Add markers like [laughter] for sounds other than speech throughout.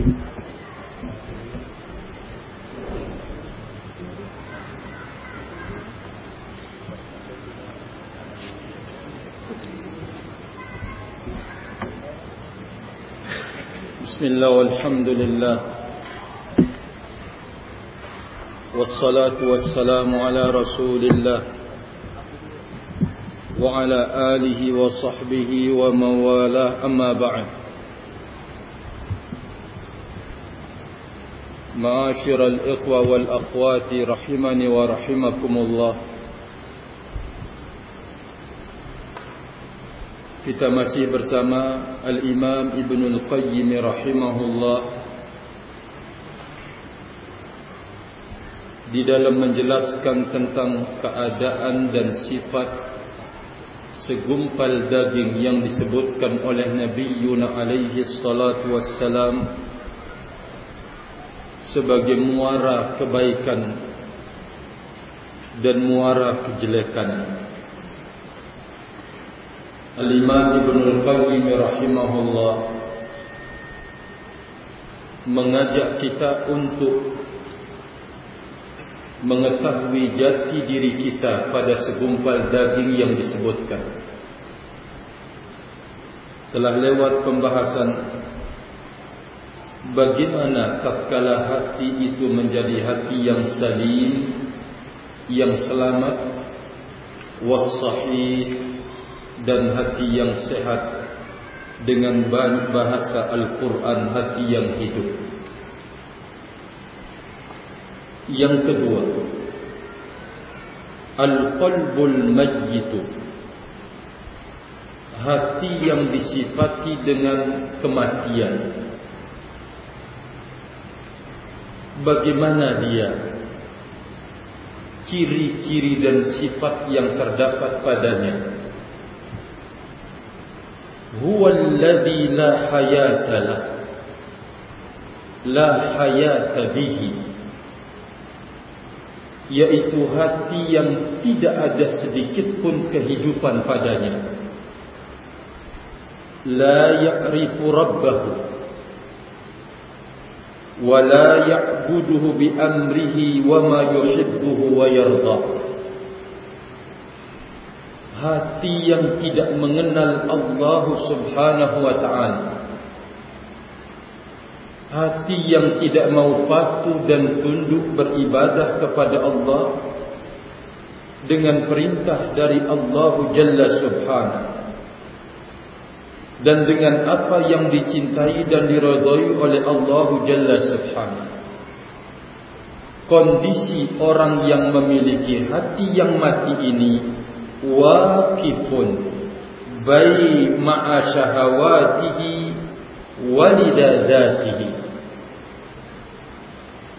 بسم الله والحمد لله. والصلاة والسلام على رسول الله وعلى آله وصحبه ومن والاه أما بعد. معاشر الإخوة والأخوات رحمني ورحمكم الله Kita masih bersama Al-Imam Ibn Al-Qayyim rahimahullah di dalam menjelaskan tentang keadaan dan sifat segumpal daging yang disebutkan oleh Nabi Yuna alaihi salatu wassalam sebagai muara kebaikan dan muara kejelekan. Al-Imam Ibn Al-Qayyim rahimahullah mengajak kita untuk mengetahui jati diri kita pada segumpal daging yang disebutkan. Telah lewat pembahasan bagaimana tatkala hati itu menjadi hati yang salim, yang selamat, was-sahih dan hati yang sehat dengan bahasa Al-Quran hati yang hidup. Yang kedua, Al-Qalbul Majyitu Hati yang disifati dengan kematian Bagaimana dia? Ciri-ciri dan sifat yang terdapat padanya. Huwa alladhi la hayata la la hayata bihi. Yaitu hati yang tidak ada sedikit pun kehidupan padanya. La ya'rifu rabbahu amrihi wa ma yuhibbuhu wa yardah hati yang tidak mengenal Allah Subhanahu wa taala. Hati yang tidak mau patuh dan tunduk beribadah kepada Allah dengan perintah dari Allah Jalla Subhanahu dan dengan apa yang dicintai dan diridhai oleh Allah Jalla Subhanahu. Kondisi orang yang memiliki hati yang mati ini waqifun bai ma'a syahawatihi walidazatihi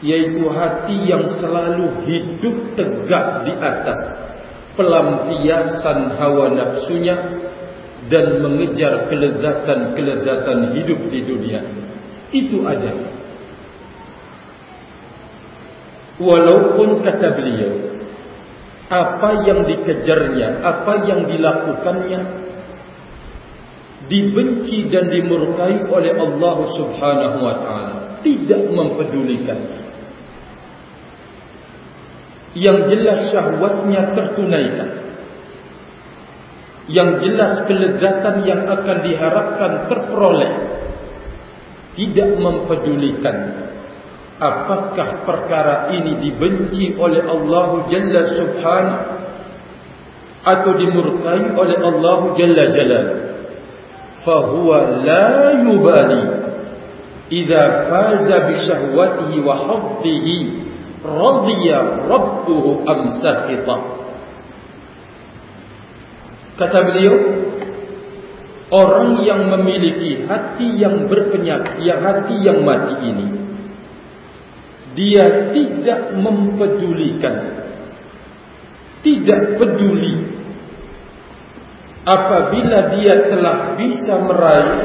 yaitu hati yang selalu hidup tegak di atas pelampiasan hawa nafsunya dan mengejar kelezatan-kelezatan hidup di dunia itu ada walaupun kata beliau apa yang dikejarnya, apa yang dilakukannya dibenci dan dimurkai oleh Allah Subhanahu wa taala, tidak mempedulikan. Yang jelas syahwatnya tertunaikan. Yang jelas kelezatan yang akan diharapkan terperoleh tidak mempedulikan apakah perkara ini dibenci oleh Allah Jalla Subhanahu atau dimurkai oleh Allah Jalla Jalal fahuwa la yubali idza faza bi syahwatihi wa haddihi radiya rabbuhu am sakhita kata beliau orang yang memiliki hati yang berpenyakit ya hati yang mati ini dia tidak mempedulikan tidak peduli apabila dia telah bisa meraih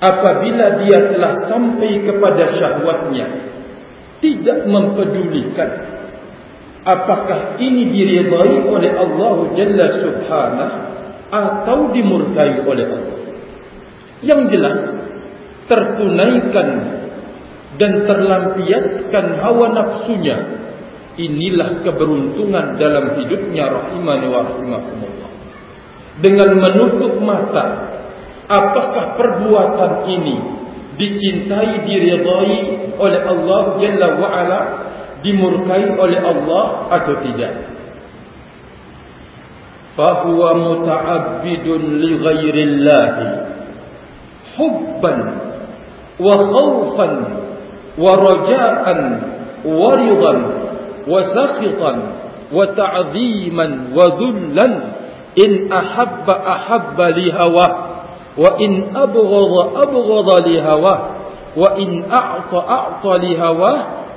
apabila dia telah sampai kepada syahwatnya tidak mempedulikan apakah ini diridai oleh Allah Jalla Subhanahu atau dimurkai oleh Allah? Yang jelas tertunaikan dan terlampiaskan hawa nafsunya inilah keberuntungan dalam hidupnya rahimani wa rahimakumullah. Dengan menutup mata apakah perbuatan ini dicintai diridai oleh Allah jalla wa ala dimurkai oleh Allah atau tidak fa huwa muta'abbidun li ghairillahi hubban wa khawfan wa raja'an wa ridan wa sakhitan wa ta'ziman wa dhullan in ahabba ahabba li hawa wa in abghadha abghadha li hawa wa in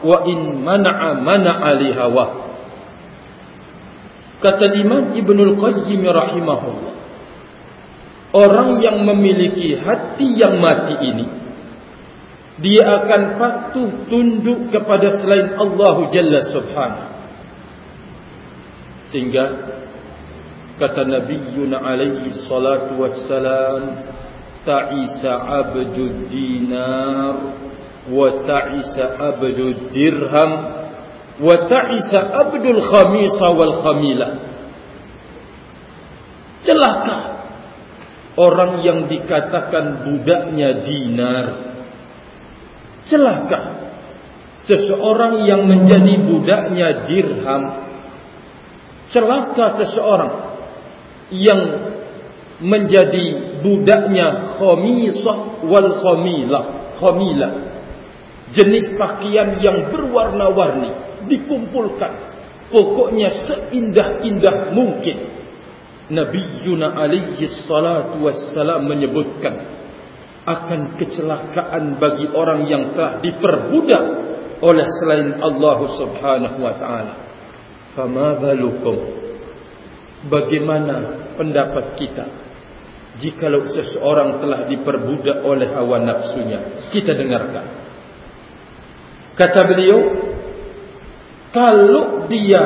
wa in mana'a mana'a li hawa kata Imam Ibnu Al-Qayyim rahimahullah Orang yang memiliki hati yang mati ini dia akan patuh tunduk kepada selain Allah Jalla Subhanahu. Sehingga kata Nabi Yuna alaihi salatu wassalam ta'isa abdud dinar dirham wa ta'isa abdul khamisa wal khamila celaka. Orang yang dikatakan budaknya dinar. Celaka. Seseorang yang menjadi budaknya dirham. Celaka seseorang yang menjadi budaknya khamisah wal khamilah khamilah jenis pakaian yang berwarna-warni dikumpulkan pokoknya seindah-indah mungkin Nabi Yuna alaihi salatu wassalam menyebutkan akan kecelakaan bagi orang yang telah diperbudak oleh selain Allah Subhanahu wa taala. Fama balukum? Bagaimana pendapat kita jika seseorang telah diperbudak oleh hawa nafsunya? Kita dengarkan. Kata beliau, kalau dia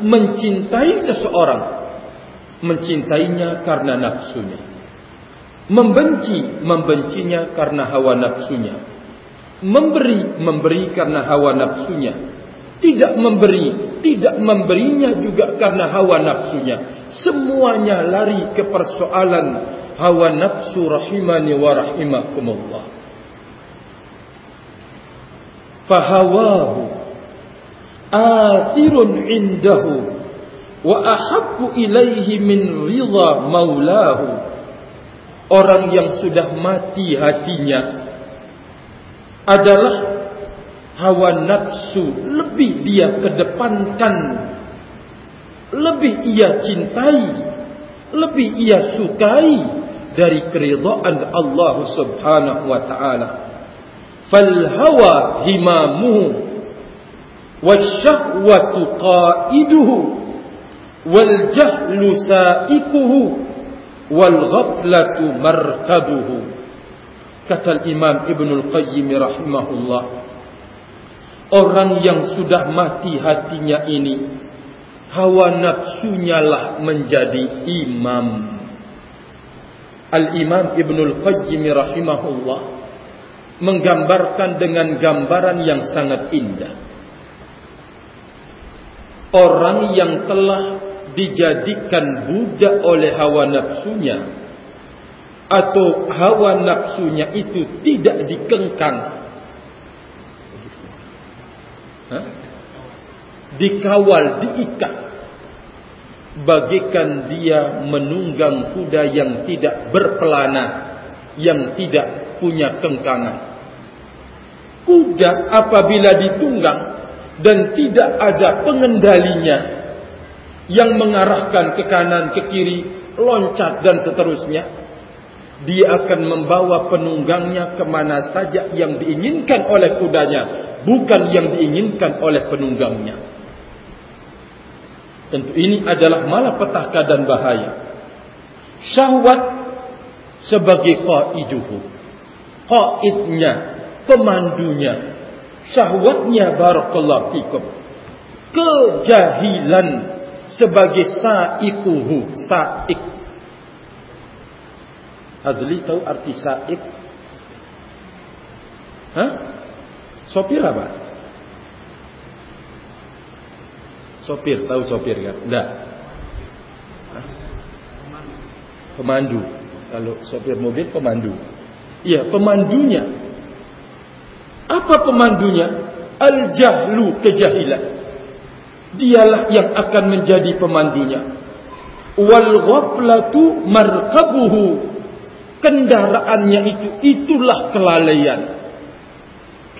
mencintai seseorang mencintainya karena nafsunya. Membenci, membencinya karena hawa nafsunya. Memberi, memberi karena hawa nafsunya. Tidak memberi, tidak memberinya juga karena hawa nafsunya. Semuanya lari ke persoalan hawa nafsu rahimani wa rahimakumullah. Fahawahu athirun indahu wa ahabbu ilaihi min ridha maulahu orang yang sudah mati hatinya adalah hawa nafsu lebih dia kedepankan lebih ia cintai lebih ia sukai dari keridhaan Allah Subhanahu wa taala fal hawa himamuhu wasyahwatu qaiduhu saikuhu wal ghaflatu markabuhu kata Imam Ibnul Qayyim rahimahullah orang yang sudah mati hatinya ini hawa nafsunya lah menjadi imam. Al-Imam Ibnul Qayyim rahimahullah menggambarkan dengan gambaran yang sangat indah. Orang yang telah dijadikan budak oleh hawa nafsunya atau hawa nafsunya itu tidak dikengkang. Ha? dikawal diikat. Bagikan dia menunggang kuda yang tidak berpelana yang tidak punya kengkangan kuda apabila ditunggang dan tidak ada pengendalinya yang mengarahkan ke kanan, ke kiri, loncat dan seterusnya. Dia akan membawa penunggangnya kemana saja yang diinginkan oleh kudanya, bukan yang diinginkan oleh penunggangnya. Tentu ini adalah malapetaka dan bahaya. Syahwat sebagai qaiduhu. Qaidnya, pemandunya. Syahwatnya barakallahu fikum. Kejahilan sebagai saikuhu saik Hazli tahu arti saik Hah? Sopir apa? Sopir, tahu sopir kan? Enggak. Pemandu. Kalau sopir mobil pemandu. Iya, pemandunya. Apa pemandunya? Al-jahlu kejahilan. Dialah yang akan menjadi pemandunya. Wal ghaflatu markabuhu. Kendaraannya itu itulah kelalaian.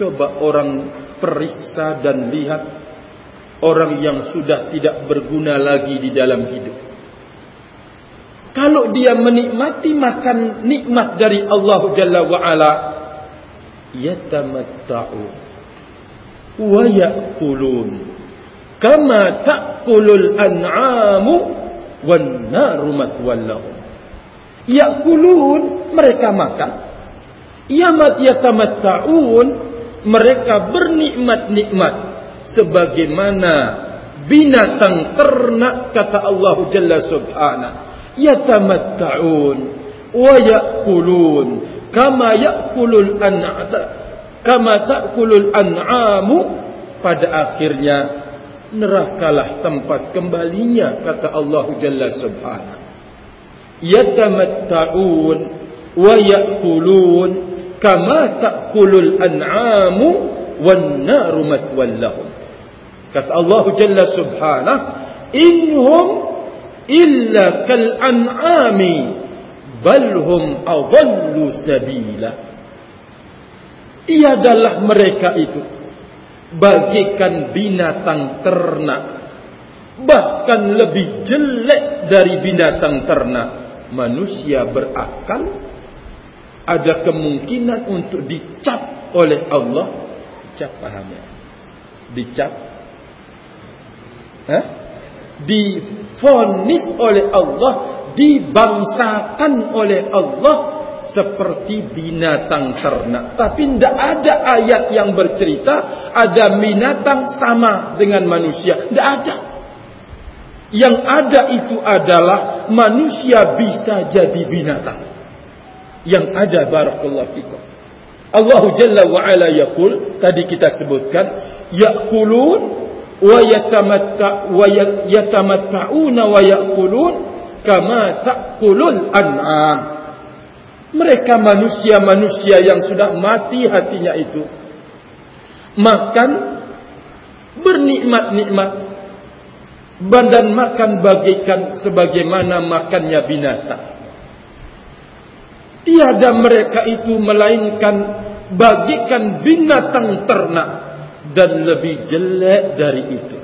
Coba orang periksa dan lihat orang yang sudah tidak berguna lagi di dalam hidup. Kalau dia menikmati makan nikmat dari Allah Jalla wa Ala, yatamatta'u wa ya'kulun kama ta'kulul an'amu wan naru mathwallahum. Ya'kulun mereka makan. Yamat yatamatta'un mereka bernikmat-nikmat sebagaimana binatang ternak kata Allah Jalla Subhanahu yatamatta'un wa ya'kulun kama ya'kulul an'ata kama ta'kulul an'amu pada akhirnya. Nerakalah tempat kembalinya kata Allah Jalla Subhanahu. Yatamatta'un wa ya'kulun kama ta'kulul an'amu wan naru mathwallahum kata Allah jalla subhanahu inhum illa kal an'ami bal hum adallu sabila. Tiadalah mereka itu bagikan binatang ternak bahkan lebih jelek dari binatang ternak. Manusia berakal ada kemungkinan untuk dicap oleh Allah. Dicap paham ya dicap. Hah? Difonis oleh Allah dibangsakan oleh Allah seperti binatang ternak. Tapi tidak ada ayat yang bercerita ada binatang sama dengan manusia. Tidak ada. Yang ada itu adalah manusia bisa jadi binatang. Yang ada barakallahu fikum. Allah Jalla wa Ala yaqul tadi kita sebutkan yaqulun wa yaqulun kama ta'kulul an'am. Mereka manusia-manusia yang sudah mati hatinya itu makan bernikmat-nikmat badan makan bagikan sebagaimana makannya binatang. Tiada mereka itu melainkan bagikan binatang ternak dan lebih jelek dari itu.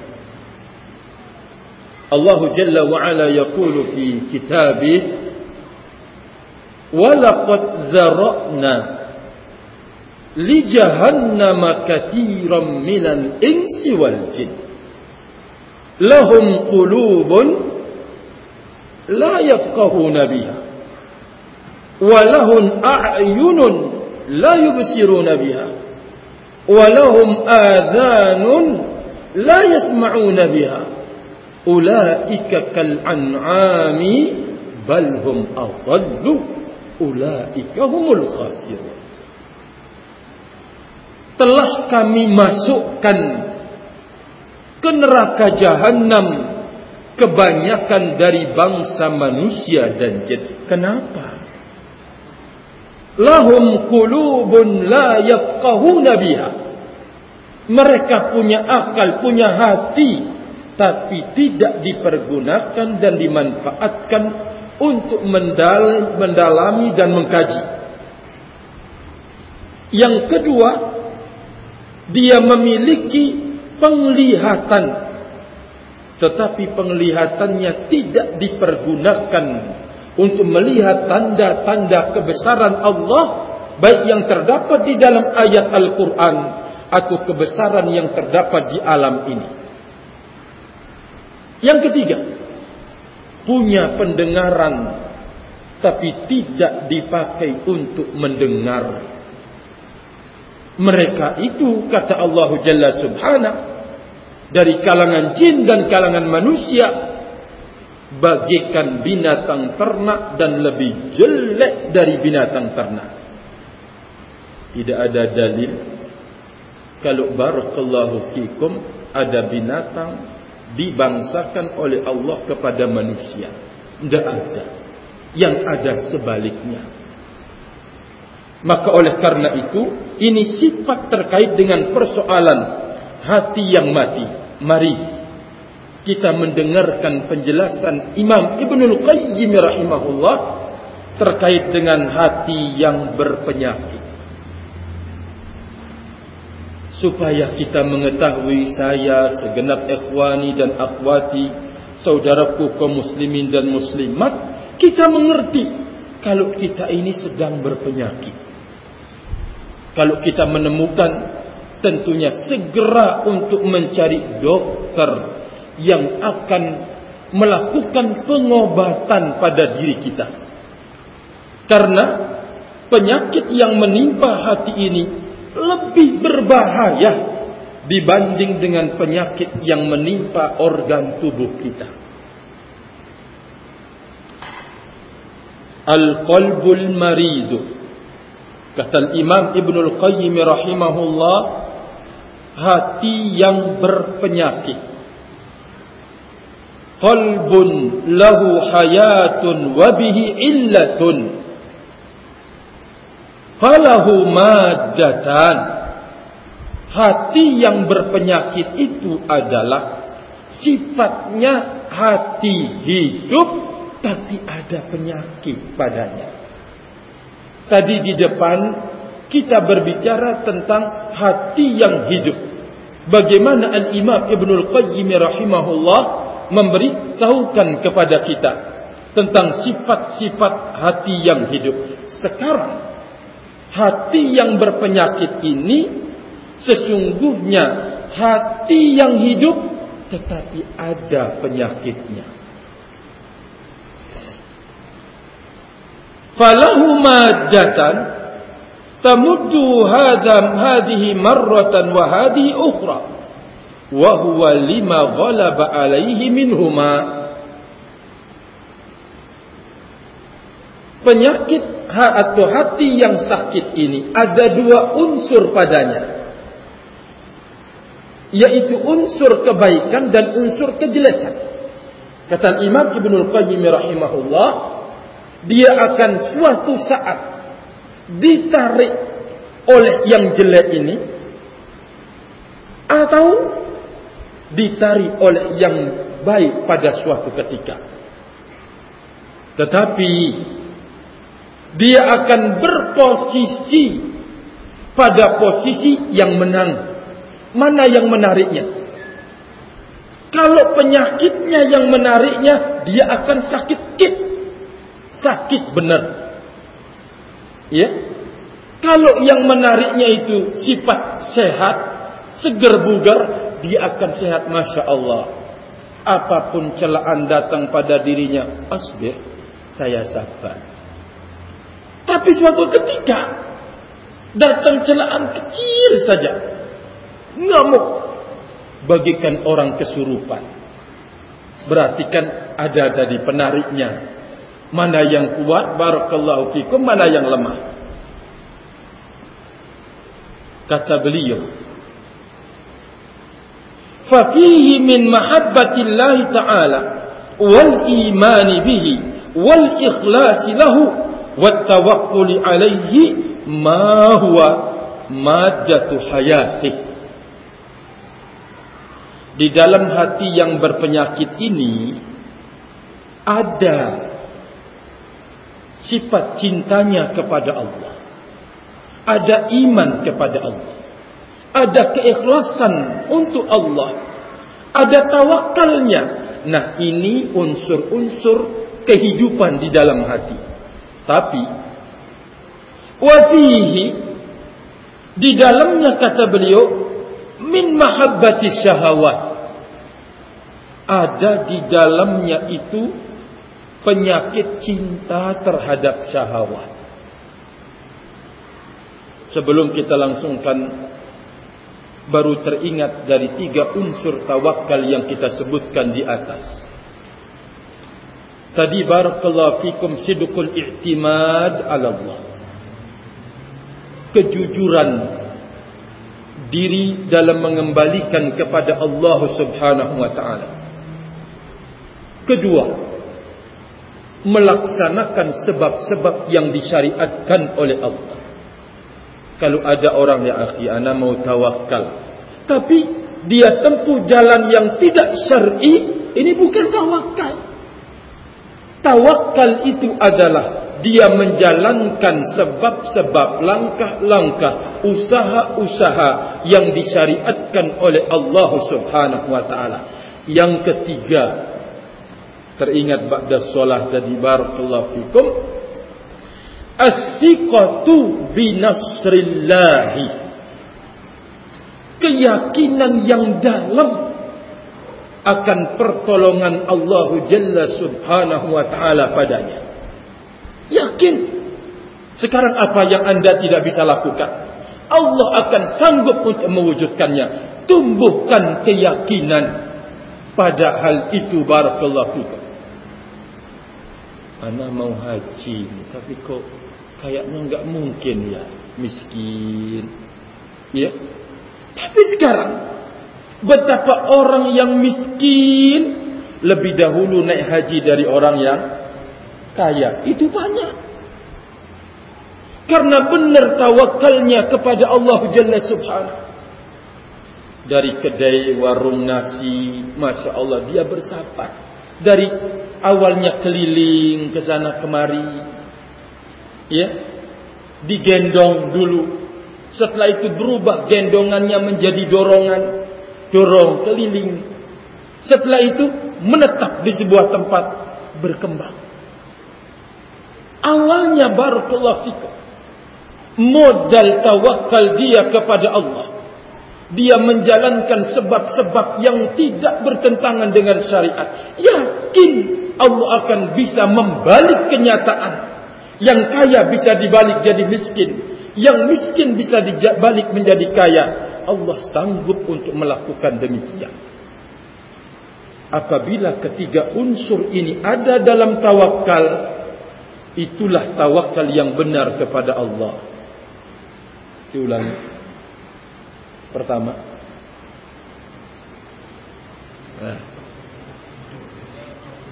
Allah Jalla wa Ala yaqulu fi kitabih Walaqad zara'na li jahannama katiran minal insi wal jin lahum qulubun la yafqahuna biha walahum a'yunun la yubsiruna biha walahum adhanun la yasma'una biha. Ulaika kal an'ami bal hum adallu. Ulaika humul khasirun. Telah kami masukkan ke neraka jahanam kebanyakan dari bangsa manusia dan jin. Kenapa lahum qulubun la yafqahuna biha. Mereka punya akal punya hati tapi tidak dipergunakan dan dimanfaatkan untuk mendalami dan mengkaji. Yang kedua dia memiliki penglihatan tetapi penglihatannya tidak dipergunakan untuk melihat tanda-tanda kebesaran Allah baik yang terdapat di dalam ayat Al-Quran atau kebesaran yang terdapat di alam ini. Yang ketiga, punya pendengaran tapi tidak dipakai untuk mendengar. Mereka itu kata Allah Jalla Subhanahu dari kalangan jin dan kalangan manusia bagikan binatang ternak dan lebih jelek dari binatang ternak. Tidak ada dalil kalau barakallahu fikum ada binatang dibangsakan oleh Allah kepada manusia. Tidak ada. Yang ada sebaliknya. Maka oleh karena itu, ini sifat terkait dengan persoalan hati yang mati. Mari kita mendengarkan penjelasan Imam Ibnul Qayyim rahimahullah terkait dengan hati yang berpenyakit. Supaya kita mengetahui saya segenap ikhwani dan akhwati, saudaraku kaum muslimin dan muslimat, kita mengerti kalau kita ini sedang berpenyakit. Kalau kita menemukan tentunya segera untuk mencari dokter yang akan melakukan pengobatan pada diri kita. Karena penyakit yang menimpa hati ini lebih berbahaya dibanding dengan penyakit yang menimpa organ tubuh kita. Al-qalbul maridu Kata Imam Ibnul Qayyim rahimahullah hati yang berpenyakit. Qalbun lahu hayatun wa bihi illatun. Falahu maddatan. Hati yang berpenyakit itu adalah sifatnya hati hidup tapi ada penyakit padanya. Tadi di depan kita berbicara tentang hati yang hidup. Bagaimana Al-Imam Ibnul Qayyim rahimahullah memberitahukan kepada kita tentang sifat-sifat hati yang hidup. Sekarang hati yang berpenyakit ini sesungguhnya hati yang hidup tetapi ada penyakitnya. falahu maddatan tamuddu hadha hadhihi marratan wa hadhihi ukhra huwa lima ghalaba alayhi minhuma. Penyakit ha atau hati yang sakit ini ada dua unsur padanya. Yaitu unsur kebaikan dan unsur kejelekan. Kata Imam Ibnu Qayyim rahimahullah dia akan suatu saat ditarik oleh yang jelek ini atau ditarik oleh yang baik pada suatu ketika. Tetapi dia akan berposisi pada posisi yang menang. Mana yang menariknya? Kalau penyakitnya yang menariknya, dia akan sakit kit sakit benar. Ya. Kalau yang menariknya itu sifat sehat, seger bugar, dia akan sehat masya Allah. Apapun celaan datang pada dirinya, asbir, saya sabar. Tapi suatu ketika datang celaan kecil saja, ngamuk, bagikan orang kesurupan. Berarti kan ada tadi penariknya Mana yang kuat barakallahu fikum mana yang lemah. Kata beliau. Fa fihi min mahabbati Allah taala wal iman bihi wal ikhlas lahu wat tawakkul alayhi ma huwa maddatu hayati. Di dalam hati yang berpenyakit ini ada sifat cintanya kepada Allah. Ada iman kepada Allah. Ada keikhlasan untuk Allah. Ada tawakalnya. Nah ini unsur-unsur kehidupan di dalam hati. Tapi wafihi di dalamnya kata beliau min mahabbati syahwat ada di dalamnya itu penyakit cinta terhadap syahwat. Sebelum kita langsungkan baru teringat dari tiga unsur tawakal yang kita sebutkan di atas. Tadi barakallahu fikum sidqul i'timad 'ala Allah. kejujuran diri dalam mengembalikan kepada Allah Subhanahu wa taala. Kedua, melaksanakan sebab-sebab yang disyariatkan oleh Allah. Kalau ada orang yang akhi ana mau tawakal, tapi dia tempuh jalan yang tidak syar'i, ini bukan tawakal. Tawakal itu adalah dia menjalankan sebab-sebab langkah-langkah usaha-usaha yang disyariatkan oleh Allah Subhanahu wa taala. Yang ketiga, teringat ba'da solat tadi barakallahu fikum as-siqatu bi nasrillah keyakinan yang dalam akan pertolongan Allah Jalla Subhanahu wa taala padanya. Yakin? Sekarang apa yang anda tidak bisa lakukan? Allah akan sanggup untuk mewujudkannya. Tumbuhkan keyakinan. Pada hal itu barakallahu fikum. Ana mau haji tapi kok kayaknya enggak mungkin ya miskin. Ya. Tapi sekarang betapa orang yang miskin lebih dahulu naik haji dari orang yang kaya. Itu banyak. Karena benar tawakalnya kepada Allah Jalla Subhanahu. Dari kedai warung nasi, Masya Allah, dia bersabar dari awalnya keliling ke sana kemari ya. Digendong dulu. Setelah itu berubah gendongannya menjadi dorongan. Dorong keliling. Setelah itu menetap di sebuah tempat berkembang. Awalnya barakallahu fikum modal tawakal dia kepada Allah. Dia menjalankan sebab-sebab yang tidak bertentangan dengan syariat. Yakin Allah akan bisa membalik kenyataan. Yang kaya bisa dibalik jadi miskin. Yang miskin bisa dibalik menjadi kaya. Allah sanggup untuk melakukan demikian. Apabila ketiga unsur ini ada dalam tawakal. Itulah tawakal yang benar kepada Allah. Diulangi. Pertama nah.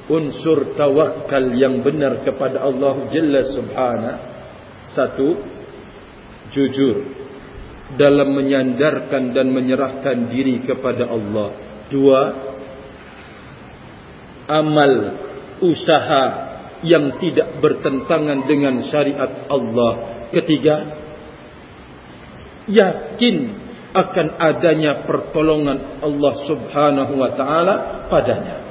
Unsur tawakal yang benar kepada Allah Jalla Subhanahu Satu Jujur Dalam menyandarkan dan menyerahkan diri kepada Allah. Dua Amal Usaha Yang tidak bertentangan dengan syariat Allah. Ketiga Yakin akan adanya pertolongan Allah Subhanahu wa taala padanya.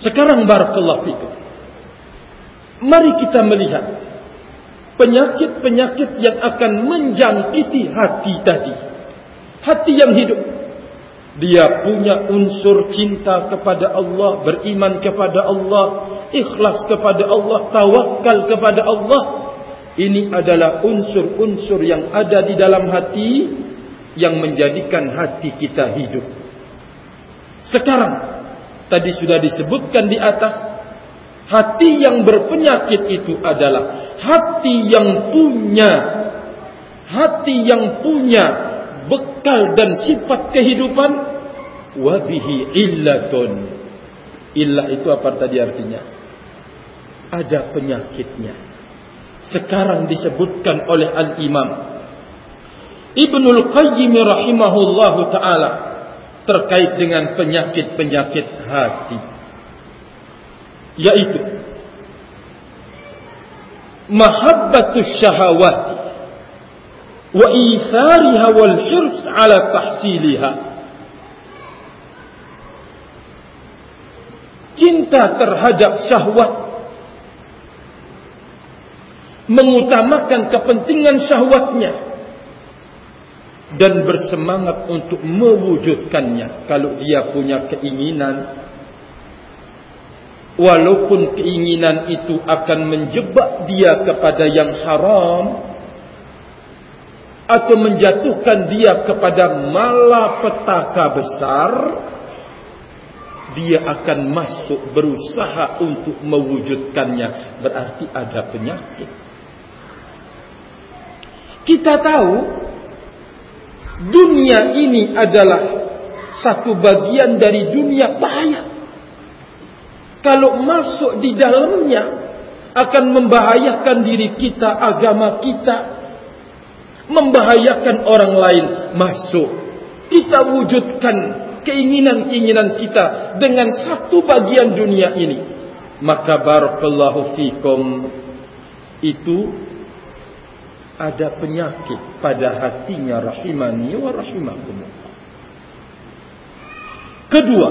Sekarang barakallahu fikum. Mari kita melihat penyakit-penyakit yang akan menjangkiti hati tadi. Hati yang hidup. Dia punya unsur cinta kepada Allah, beriman kepada Allah, ikhlas kepada Allah, tawakal kepada Allah. Ini adalah unsur-unsur yang ada di dalam hati yang menjadikan hati kita hidup. Sekarang tadi sudah disebutkan di atas hati yang berpenyakit itu adalah hati yang punya hati yang punya bekal dan sifat kehidupan wabihi illatun. Illah itu apa tadi artinya? Ada penyakitnya sekarang disebutkan oleh al-imam Ibnul Qayyim rahimahullahu taala terkait dengan penyakit-penyakit hati. Yaitu mahabbatus syahawat wa ithariha wal hirs ala tahsiliha. Cinta terhadap syahwat mengutamakan kepentingan syahwatnya dan bersemangat untuk mewujudkannya kalau dia punya keinginan. Walaupun keinginan itu akan menjebak dia kepada yang haram atau menjatuhkan dia kepada malapetaka besar dia akan masuk berusaha untuk mewujudkannya. Berarti ada penyakit. Kita tahu dunia ini adalah satu bagian dari dunia bahaya. Kalau masuk di dalamnya akan membahayakan diri kita, agama kita, membahayakan orang lain masuk. Kita wujudkan keinginan-keinginan kita dengan satu bagian dunia ini. Maka barakallahu fikum itu ada penyakit pada hatinya rahimani wa rahimakumullah. Kedua,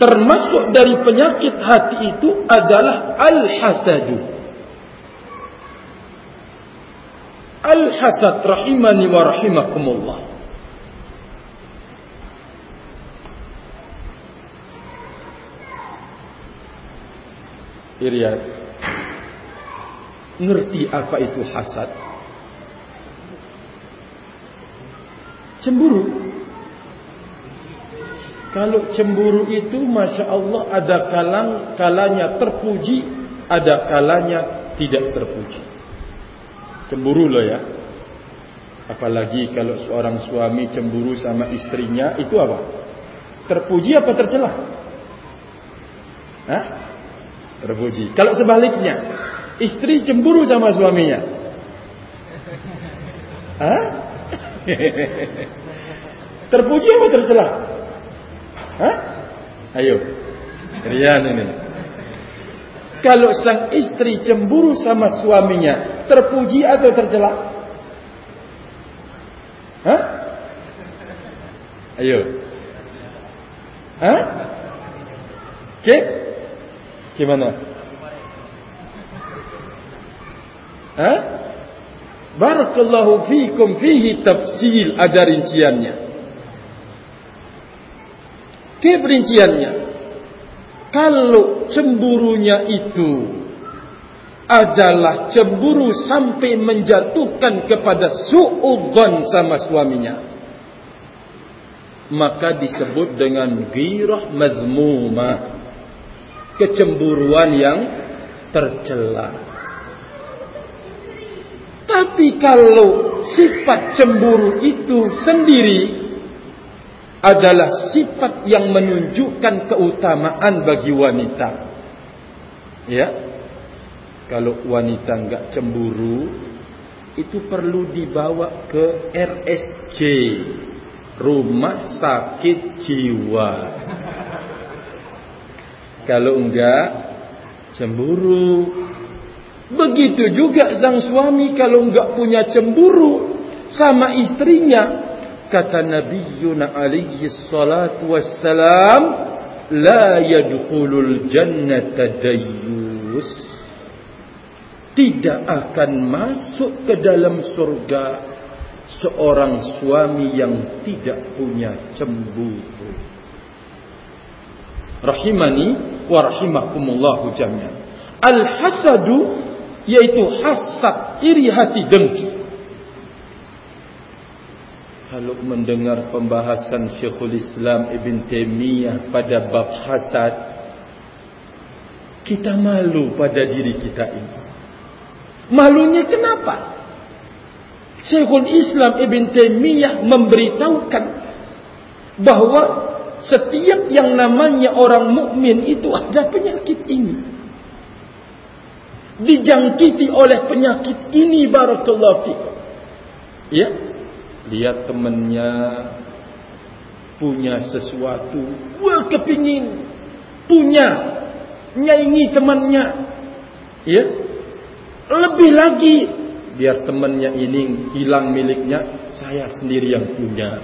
termasuk dari penyakit hati itu adalah al-hasadu. Al-hasad rahimani wa rahimakumullah. Iriat. Ngerti apa itu hasad? Cemburu. Kalau cemburu itu Masya Allah ada kalang, kalanya terpuji Ada kalanya tidak terpuji Cemburu loh ya Apalagi kalau seorang suami cemburu sama istrinya Itu apa? Terpuji apa tercela? Hah? Terpuji Kalau sebaliknya Istri cemburu sama suaminya Hah? Terpuji apa tercela? Hah? Ayo. Rian ini. Kalau sang istri cemburu sama suaminya, terpuji atau tercela? Hah? Ayo. Hah? Oke? Gimana? Hah? Barakallahu fiikum fihi tafsil ada rinciannya. Keperinciannya Kalau cemburunya itu Adalah cemburu sampai menjatuhkan kepada su'udhan sama suaminya Maka disebut dengan girah mazmumah Kecemburuan yang tercela Tapi kalau sifat cemburu itu sendiri adalah sifat yang menunjukkan keutamaan bagi wanita. Ya. Kalau wanita enggak cemburu, itu perlu dibawa ke RSJ, Rumah Sakit Jiwa. Kalau enggak cemburu, begitu juga sang suami kalau enggak punya cemburu sama istrinya, kata Nabi Yuna alaihi salatu wassalam la yadkhulul jannata dayyus. Tidak akan masuk ke dalam surga seorang suami yang tidak punya cemburu. Rahimani wa rahimakumullah jami'an. Al hasadu yaitu hasad iri hati dengki. Kalau mendengar pembahasan Syekhul Islam Ibn Taymiyah pada bab hasad kita malu pada diri kita ini. Malunya kenapa? Syekhul Islam Ibn Taymiyah memberitahukan bahawa setiap yang namanya orang mukmin itu ada penyakit ini dijangkiti oleh penyakit ini barakallahu fikum ya? Lihat temannya punya sesuatu, wah kepingin punya, nyaingi temannya, ya, lebih lagi. Biar temannya ini hilang miliknya, saya sendiri yang punya.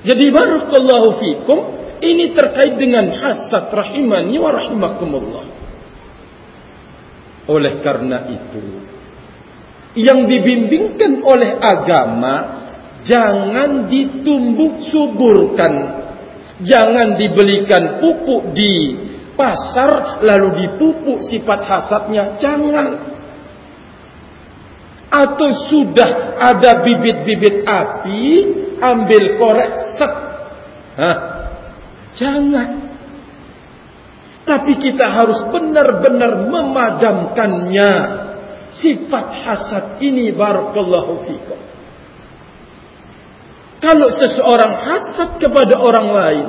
Jadi barakallahu fikum, ini terkait dengan hasad rahimani wa rahimakumullah. Oleh karena itu, yang dibimbingkan oleh agama jangan ditumbuk suburkan. Jangan dibelikan pupuk di pasar lalu dipupuk sifat hasadnya jangan. Atau sudah ada bibit-bibit api ambil korek set. Hah? jangan tapi kita harus benar-benar memadamkannya sifat hasad ini barakallahu fikum. Kalau seseorang hasad kepada orang lain,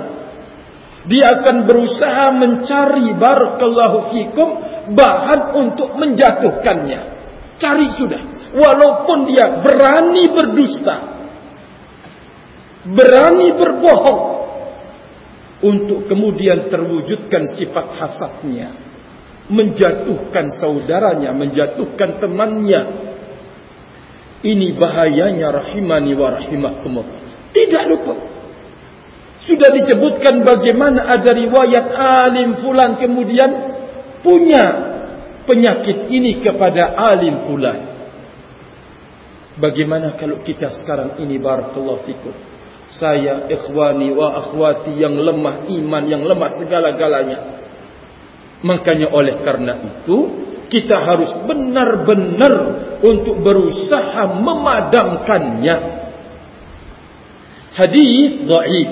dia akan berusaha mencari barakallahu fikum bahan untuk menjatuhkannya. Cari sudah. Walaupun dia berani berdusta. Berani berbohong. Untuk kemudian terwujudkan sifat hasadnya. Menjatuhkan saudaranya. Menjatuhkan temannya. Ini bahayanya rahimani wa rahimakumullah. Tidak lupa. Sudah disebutkan bagaimana ada riwayat alim fulan kemudian punya penyakit ini kepada alim fulan. Bagaimana kalau kita sekarang ini barakallahu fikum. Saya ikhwani wa akhwati yang lemah iman, yang lemah segala-galanya. Makanya oleh karena itu, kita harus benar-benar untuk berusaha memadamkannya. Hadis dhaif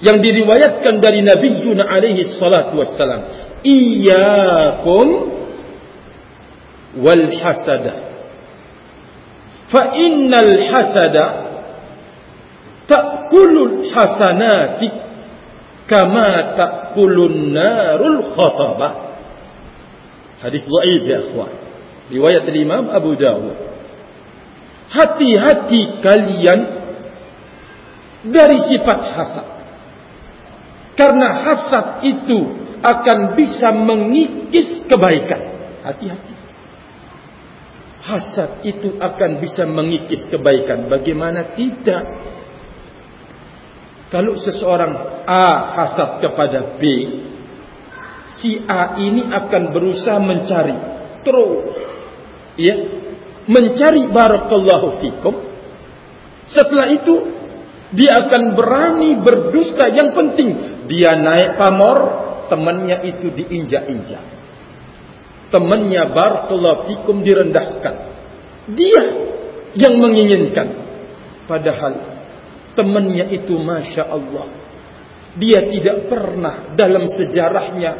yang diriwayatkan dari Nabi Yuna alaihi salatu wassalam. Iyyakum wal hasadah fa innal hasada ta'kulul hasanati kama ta'kulun narul khatabah hadis dhaif ya akhwan riwayat Imam Abu Dawud. Hati-hati kalian dari sifat hasad. Karena hasad itu akan bisa mengikis kebaikan. Hati-hati. Hasad itu akan bisa mengikis kebaikan. Bagaimana tidak? Kalau seseorang A hasad kepada B, si A ini akan berusaha mencari terus, ya, mencari barakallahu fikum. Setelah itu dia akan berani berdusta. Yang penting dia naik pamor, temannya itu diinjak-injak temannya barakallahu fikum direndahkan. Dia yang menginginkan. Padahal temannya itu Masya Allah. Dia tidak pernah dalam sejarahnya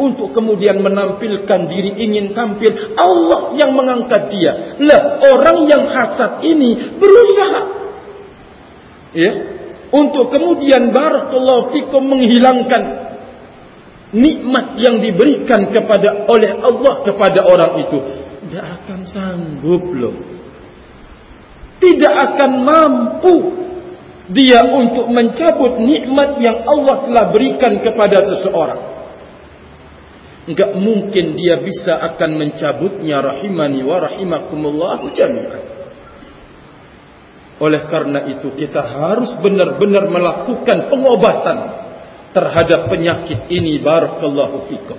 untuk kemudian menampilkan diri ingin tampil. Allah yang mengangkat dia. Lah orang yang hasad ini berusaha. Ya. Untuk kemudian barakallahu fikum menghilangkan nikmat yang diberikan kepada oleh Allah kepada orang itu tidak akan sanggup loh tidak akan mampu dia untuk mencabut nikmat yang Allah telah berikan kepada seseorang. Enggak mungkin dia bisa akan mencabutnya rahimani wa rahimakumullah jami'an. Oleh karena itu kita harus benar-benar melakukan pengobatan terhadap penyakit ini barakallahu fikum.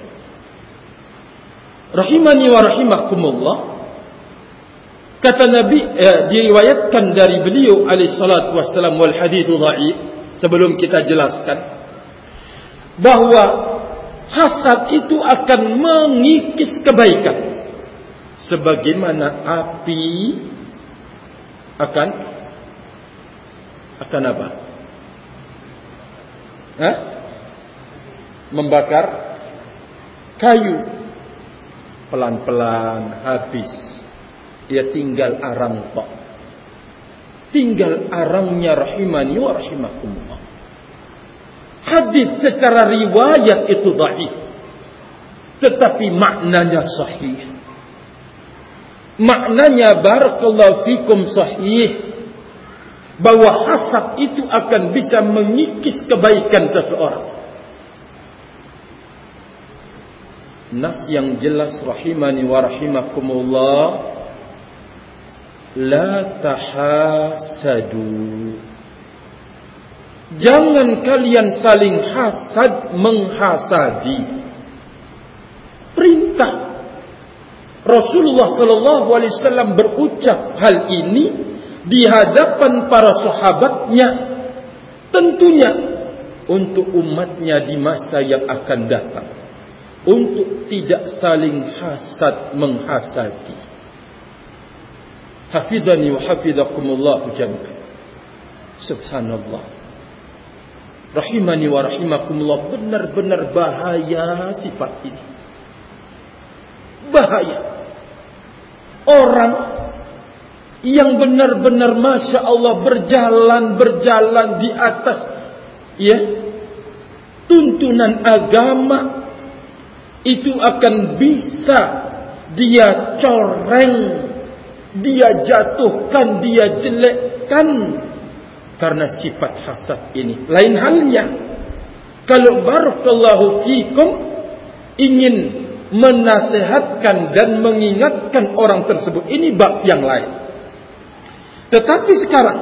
Rahimani wa rahimakumullah kata nabi eh, diriwayatkan dari beliau alaihi salatu wassalam wal hadithu dhaif sebelum kita jelaskan bahwa hasad itu akan mengikis kebaikan sebagaimana api akan akan apa? Hah? membakar kayu pelan-pelan habis dia tinggal arang tok. Tinggal arangnya rahimani wa rahimakumullah. Hadis secara riwayat itu dhaif. Tetapi maknanya sahih. Maknanya barakallahu fikum sahih. Bahwa hasad itu akan bisa mengikis kebaikan seseorang. Nas yang jelas rahimani wa rahimakumullah la tahasadu. Jangan kalian saling hasad menghasadi. Perintah Rasulullah sallallahu alaihi wasallam berucap hal ini di hadapan para sahabatnya. Tentunya untuk umatnya di masa yang akan datang. Untuk tidak saling hasad menghasadi. Hafidhani wa hafidhakumullah jami'an. Subhanallah. Rahimani wa rahimakumullah benar-benar bahaya sifat ini. Bahaya. orang yang benar-benar masya Allah berjalan berjalan di atas ya tuntunan agama itu akan bisa dia coreng dia jatuhkan dia jelekkan karena sifat hasad ini. Lain halnya kalau barakallahu fikum ingin menasehatkan dan mengingatkan orang tersebut ini bab yang lain. Tetapi sekarang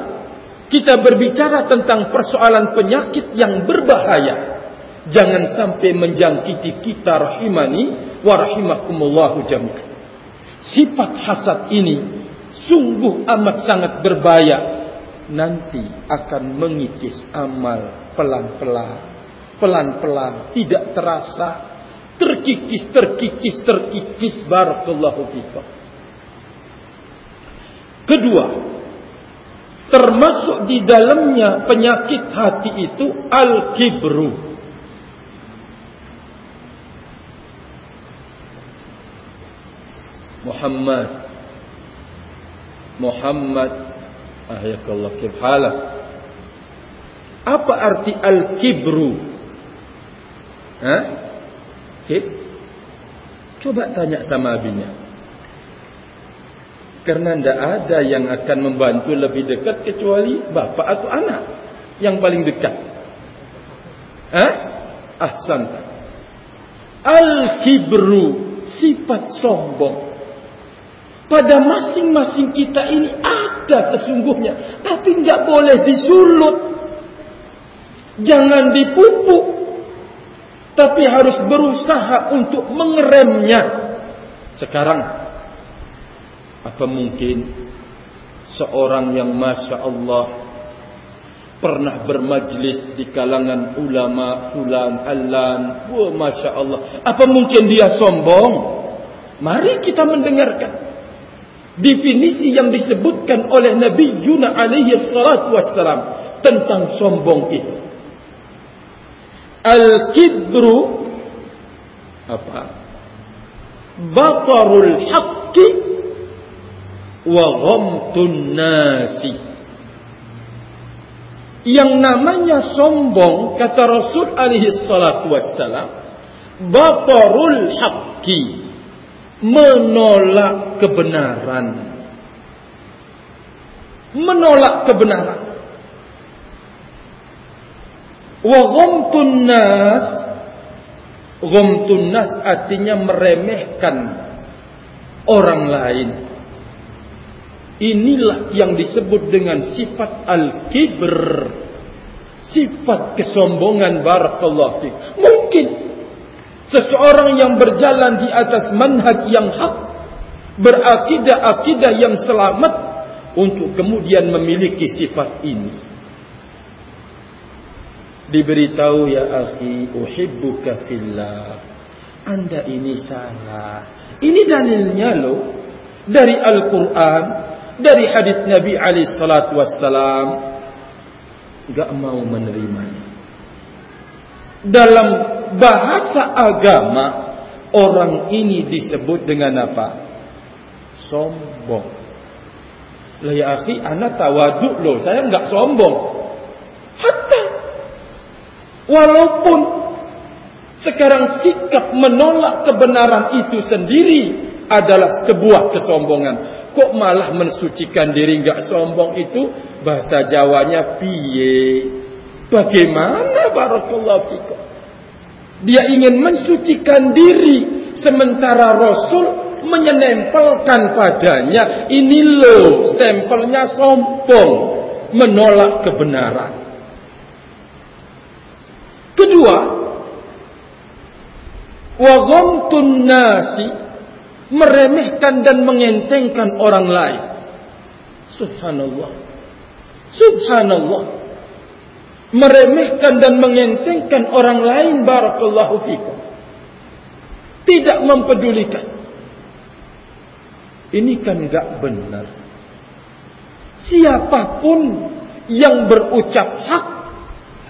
kita berbicara tentang persoalan penyakit yang berbahaya. Jangan sampai menjangkiti kita rahimani wa rahimakumullahu jami'an. Sifat hasad ini sungguh amat sangat berbahaya. Nanti akan mengikis amal pelan-pelan. Pelan-pelan tidak terasa. Terkikis terkikis terkikis. Barakallahu fikum. Kedua termasuk di dalamnya penyakit hati itu al-kibru. Muhammad Muhammad. Ahyakallah kibhalah apa arti al-kibru? Ha? Kib? coba tanya sama abinya. Karena tidak ada yang akan membantu lebih dekat kecuali bapak atau anak yang paling dekat. Ha? Ahsan. Al-kibru sifat sombong pada masing-masing kita ini ada sesungguhnya. Tapi tidak boleh disulut. Jangan dipupuk. Tapi harus berusaha untuk mengeremnya. Sekarang. Apa mungkin. Seorang yang Masya Allah. Pernah bermajlis di kalangan ulama. Fulan, alan. Wah Masya Allah. Apa mungkin dia sombong? Mari kita mendengarkan definisi yang disebutkan oleh Nabi Yuna alaihi salatu wassalam tentang sombong itu. Al-kibru apa? Batarul haqqi wa ghamtun nasi. Yang namanya sombong kata Rasul alaihi salatu wassalam batarul haqqi menolak kebenaran. Menolak kebenaran. Wa ghamtun nas ghamtun nas artinya meremehkan orang lain. Inilah yang disebut dengan sifat al-kibr sifat kesombongan barakallahu fi mungkin Seseorang yang berjalan di atas manhaj yang hak Berakidah-akidah yang selamat Untuk kemudian memiliki sifat ini. Diberitahu ya akhi Uhibbuka fillah. Anda ini salah. Ini dalilnya loh. Dari Al-Quran Dari hadis Nabi SAW Gak mau menerimanya. Dalam bahasa agama orang ini disebut dengan apa? Sombong. Lah ya akhi, ana tawaduk loh, saya enggak sombong. Hatta walaupun sekarang sikap menolak kebenaran itu sendiri adalah sebuah kesombongan. Kok malah mensucikan diri enggak sombong itu bahasa Jawanya piye? Bagaimana barakallahu fikum? Dia ingin mensucikan diri sementara Rasul menyenempelkan padanya ini loh stempelnya sombong menolak kebenaran. Kedua, wa ghamtun nasi meremehkan dan mengentengkan orang lain. Subhanallah. Subhanallah meremehkan dan mengentengkan orang lain barakallahu fikum tidak mempedulikan ini kan enggak benar siapapun yang berucap hak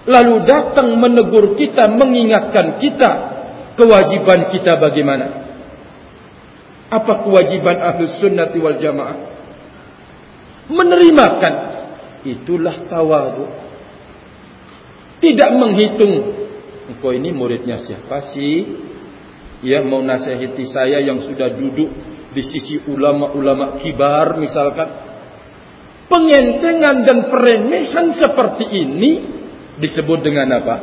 lalu datang menegur kita mengingatkan kita kewajiban kita bagaimana Apa kewajiban ahlus sunnati wal jamaah? Menerimakan. Itulah tawadu. Tidak menghitung. Engkau ini muridnya siapa sih? Ya mau nasihati saya yang sudah duduk di sisi ulama-ulama kibar misalkan. Pengentengan dan peremehan seperti ini disebut dengan apa?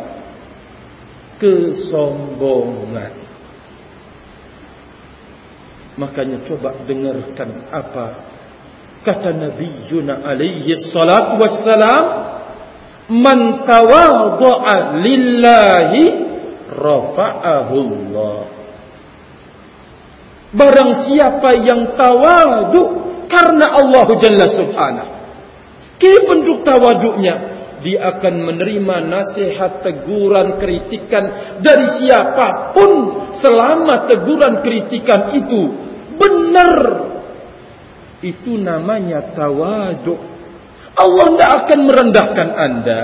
Kesombongan. Makanya coba dengarkan apa kata Nabi Yuna alaihi salatu wassalam man tawadha'a lillahi rafa'ahu Allah Barang siapa yang tawadu karena Allah Jalla Subhanahu Ke bentuk tawaduknya dia akan menerima nasihat, teguran, kritikan dari siapapun selama teguran, kritikan itu benar. Itu namanya tawaduk. Allah tidak akan merendahkan anda.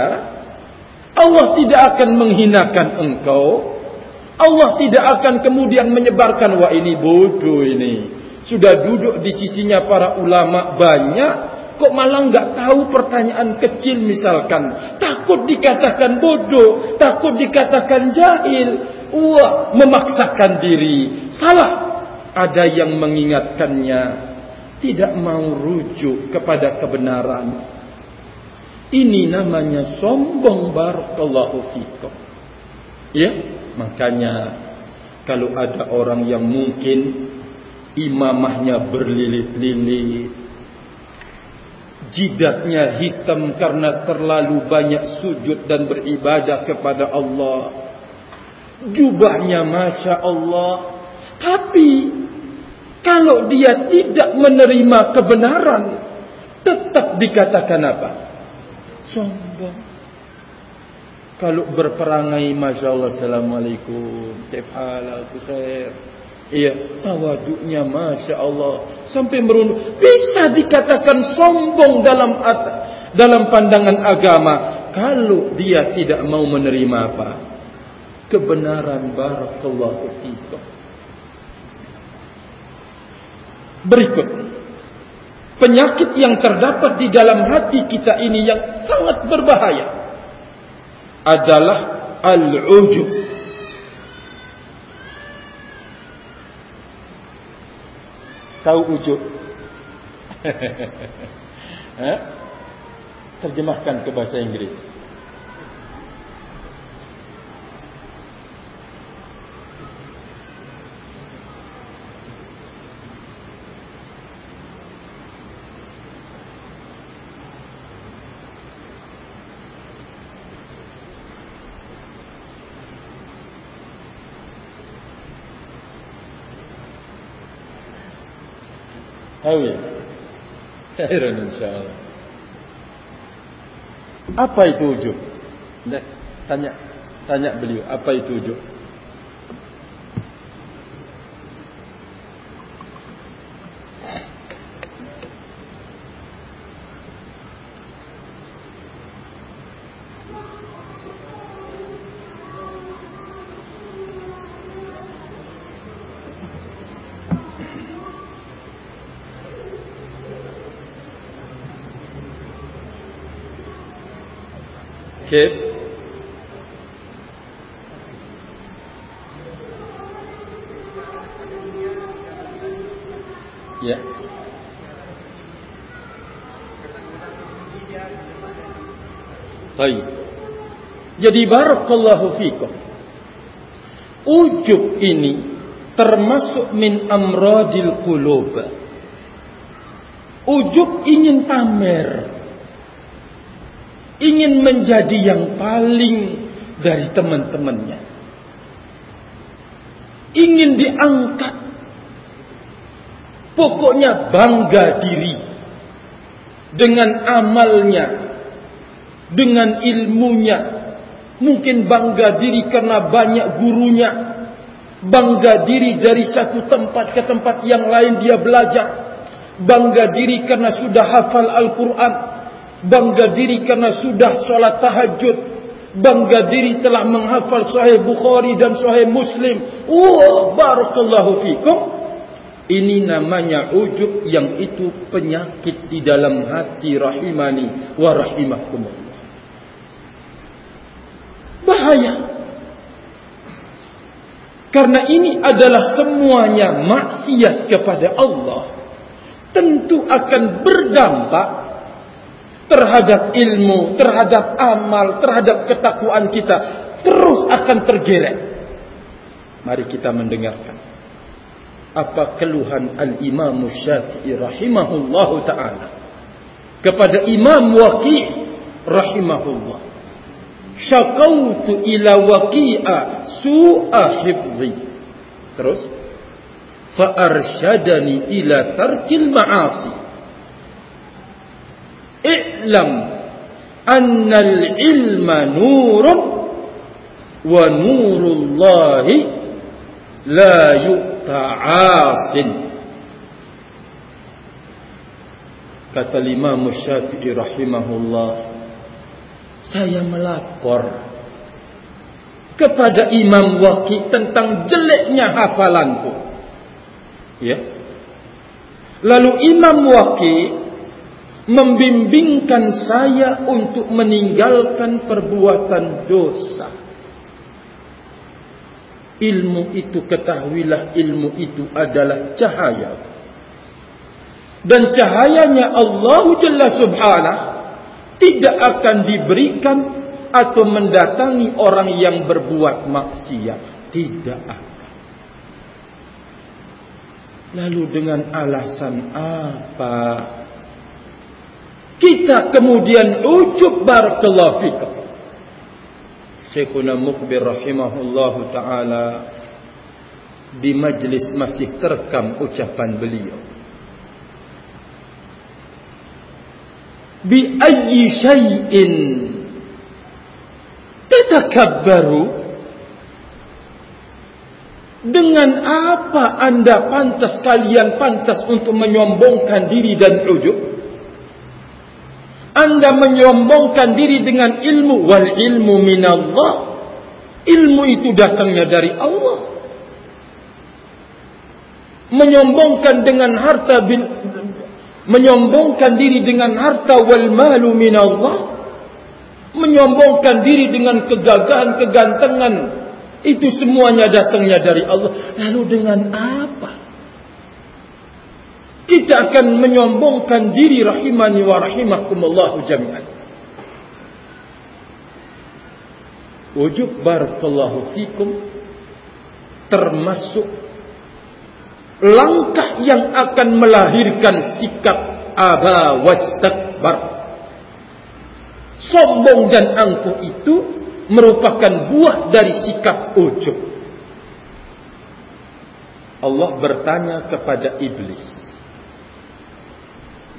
Allah tidak akan menghinakan engkau. Allah tidak akan kemudian menyebarkan wah ini bodoh ini. Sudah duduk di sisinya para ulama banyak, kok malah enggak tahu pertanyaan kecil misalkan. Takut dikatakan bodoh, takut dikatakan jahil. Wah, memaksakan diri. Salah ada yang mengingatkannya tidak mau rujuk kepada kebenaran ini namanya sombong barakallahu fikum. Ya? Makanya kalau ada orang yang mungkin imamahnya berlilit-lilit jidatnya hitam karena terlalu banyak sujud dan beribadah kepada Allah jubahnya masya Allah. Tapi kalau dia tidak menerima kebenaran, tetap dikatakan apa? Sombong. Kalau berperangai, Masya Allah, Assalamualaikum. Tefala, khair. Iya, tawaduknya Masya Allah. Sampai merunduk. Bisa dikatakan sombong dalam dalam pandangan agama. Kalau dia tidak mau menerima apa? Kebenaran barakallahu fikum. berikut. Penyakit yang terdapat di dalam hati kita ini yang sangat berbahaya adalah al-ujub. Tahu ujub? [laughs] Terjemahkan ke bahasa Inggris. Ya? Khairan insyaAllah. Apa itu ujub? Tanya, tanya beliau, apa itu ujub? Okey. Ya. Baik. Jadi barakallahu fikum. Ujub ini termasuk min amradil qulub. Ujub ingin pamer ingin menjadi yang paling dari teman-temannya. Ingin diangkat. Pokoknya bangga diri. Dengan amalnya. Dengan ilmunya. Mungkin bangga diri karena banyak gurunya. Bangga diri dari satu tempat ke tempat yang lain dia belajar. Bangga diri karena sudah hafal Al-Quran bangga diri karena sudah solat tahajud, bangga diri telah menghafal Sahih Bukhari dan Sahih Muslim. Wah, barakallahu fikum. Ini namanya ujub yang itu penyakit di dalam hati rahimani wa rahimakumullah. Bahaya. Karena ini adalah semuanya maksiat kepada Allah. Tentu akan berdampak terhadap ilmu, terhadap amal, terhadap ketakwaan kita. Terus akan tergeret. Mari kita mendengarkan. Apa keluhan Al-Imam Syafi'i rahimahullahu ta'ala. Kepada Imam Waqi' rahimahullah. Syakautu ila waqi'a su'a hifzi. Terus. Fa'arsyadani ila tarkil ma'asi. I'lam annal ilma nurun wa nurullahi la yu'ta'asin. Kata Imam Syafi'i rahimahullah saya melapor kepada Imam Waqi tentang jeleknya hafalanku. Ya. Lalu Imam Waqi membimbingkan saya untuk meninggalkan perbuatan dosa. Ilmu itu ketahuilah ilmu itu adalah cahaya. Dan cahayanya Allah Jalla Subhanahu tidak akan diberikan atau mendatangi orang yang berbuat maksiat tidak akan lalu dengan alasan apa kita kemudian ujub barakallahu Syekhuna Mukbir rahimahullahu taala di majlis masih terekam ucapan beliau. Bi ayyi syai'in tatakabbaru dengan apa anda pantas kalian pantas untuk menyombongkan diri dan ujub anda menyombongkan diri dengan ilmu. Wal ilmu minallah. Ilmu itu datangnya dari Allah. Menyombongkan dengan harta bil menyombongkan diri dengan harta. Wal malu min Allah menyombongkan diri dengan kegagahan kegantengan. Itu semuanya datangnya dari Allah. Lalu dengan apa kita akan menyombongkan diri rahimani wa rahimakumullah jami'an. Wujub barakallahu fikum termasuk langkah yang akan melahirkan sikap aba wastakbar. Sombong dan angkuh itu merupakan buah dari sikap ujub. Allah bertanya kepada iblis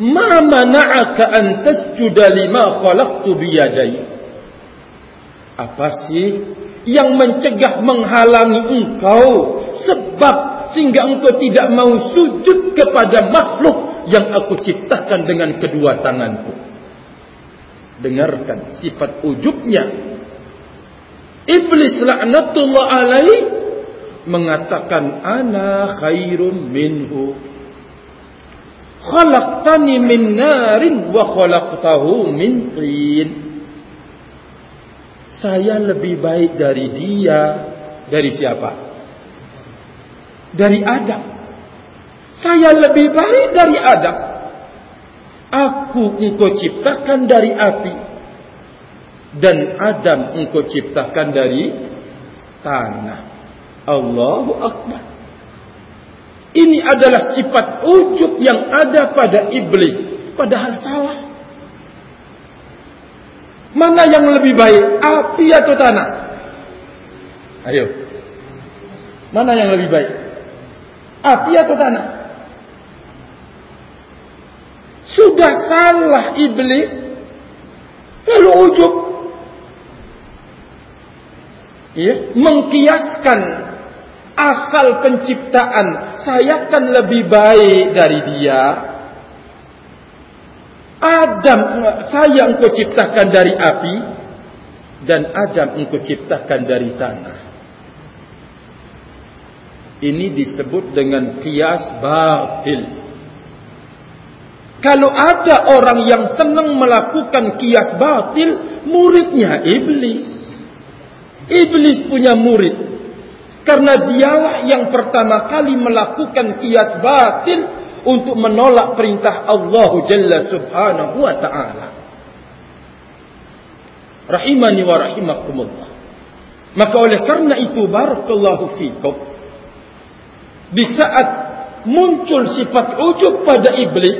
ma mana'aka an tasjuda lima khalaqtu biyadai apa sih yang mencegah menghalangi engkau sebab sehingga engkau tidak mau sujud kepada makhluk yang aku ciptakan dengan kedua tanganku. Dengarkan sifat ujubnya. Iblis laknatullah alaih mengatakan ana khairum minhu. Khalaqtani min narin wa khalaqtahu min tin. Saya lebih baik dari dia. Dari siapa? dari Adam. Saya lebih baik dari Adam. Aku engkau ciptakan dari api. Dan Adam engkau ciptakan dari tanah. Allahu Akbar. Ini adalah sifat ujub yang ada pada iblis. Padahal salah. Mana yang lebih baik? Api atau tanah? Ayo. Mana yang lebih baik? api atau tanah? Sudah salah iblis lalu ujub ya, mengkiaskan asal penciptaan saya kan lebih baik dari dia Adam saya engkau ciptakan dari api dan Adam engkau ciptakan dari tanah Ini disebut dengan kias batil. Kalau ada orang yang senang melakukan kias batil, muridnya iblis. Iblis punya murid. Karena dialah yang pertama kali melakukan kias batil untuk menolak perintah Allah Jalla Subhanahu wa taala. Rahimani wa rahimakumullah. Maka oleh karena itu barakallahu fikum di saat muncul sifat ujub pada iblis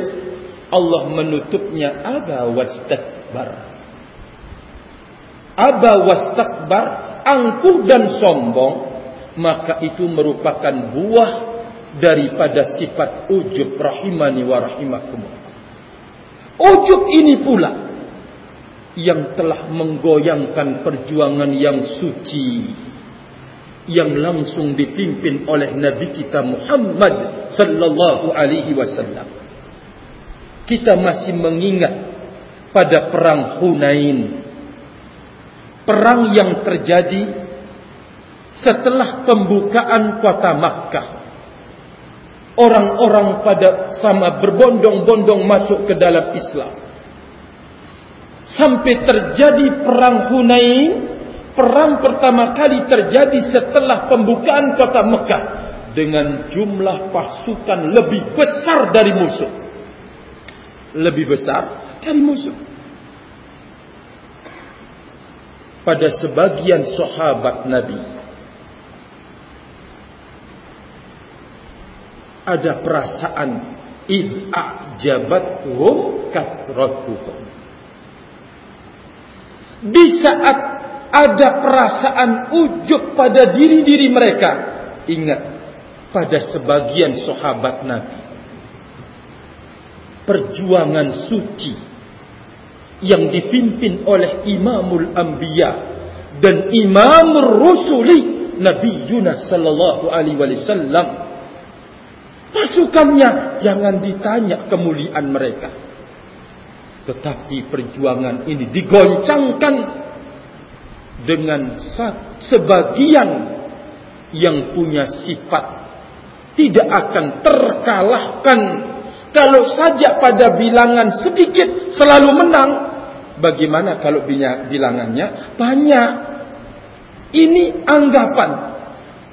Allah menutupnya aba wastakbar. Aba wastakbar, angkuh dan sombong, maka itu merupakan buah daripada sifat ujub rahimani wa rahimakumullah. Ujub ini pula yang telah menggoyangkan perjuangan yang suci yang langsung dipimpin oleh Nabi kita Muhammad sallallahu alaihi wasallam kita masih mengingat pada perang Hunain. Perang yang terjadi setelah pembukaan kota Makkah. Orang-orang pada sama berbondong-bondong masuk ke dalam Islam. Sampai terjadi perang Hunain. Perang pertama kali terjadi setelah pembukaan kota Mekah. Dengan jumlah pasukan lebih besar dari musuh lebih besar dari musuh. Pada sebagian sahabat Nabi ada perasaan id a'jabatuhum kathratuhum. Di saat ada perasaan ujub pada diri-diri mereka, ingat pada sebagian sahabat Nabi perjuangan suci yang dipimpin oleh Imamul Anbiya dan Imamul Rusuli Nabi Yunus sallallahu alaihi wasallam pasukannya jangan ditanya kemuliaan mereka tetapi perjuangan ini digoncangkan dengan sebagian yang punya sifat tidak akan terkalahkan kalau saja pada bilangan sedikit selalu menang, bagaimana kalau bilangannya banyak? Ini anggapan.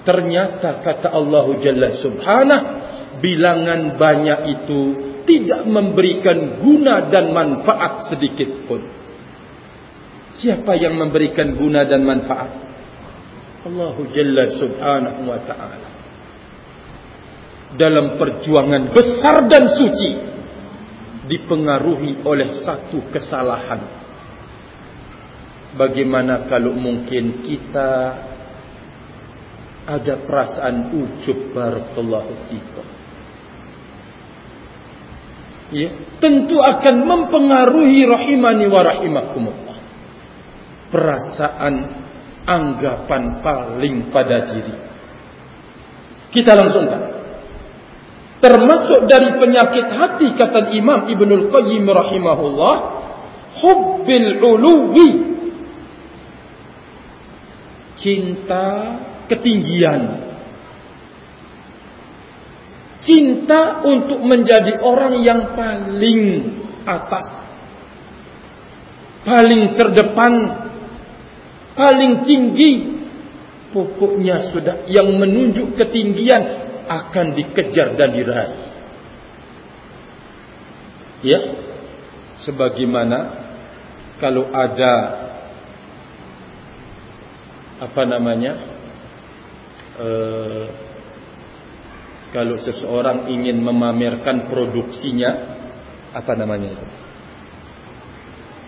Ternyata kata Allah Jalla Subhanahu, bilangan banyak itu tidak memberikan guna dan manfaat sedikit pun. Siapa yang memberikan guna dan manfaat? Allah Jalla Subhanahu wa taala dalam perjuangan besar dan suci dipengaruhi oleh satu kesalahan. Bagaimana kalau mungkin kita ada perasaan ujub barakallahu fikum. Ya, tentu akan mempengaruhi rahimani wa rahimakumullah. Perasaan anggapan paling pada diri. Kita langsungkan termasuk dari penyakit hati kata Imam Ibnul Qayyim rahimahullah hubbil uluwi cinta ketinggian cinta untuk menjadi orang yang paling atas paling terdepan paling tinggi pokoknya sudah yang menunjuk ketinggian akan dikejar dan diraih. Ya, sebagaimana kalau ada apa namanya, uh, kalau seseorang ingin memamerkan produksinya, apa namanya itu?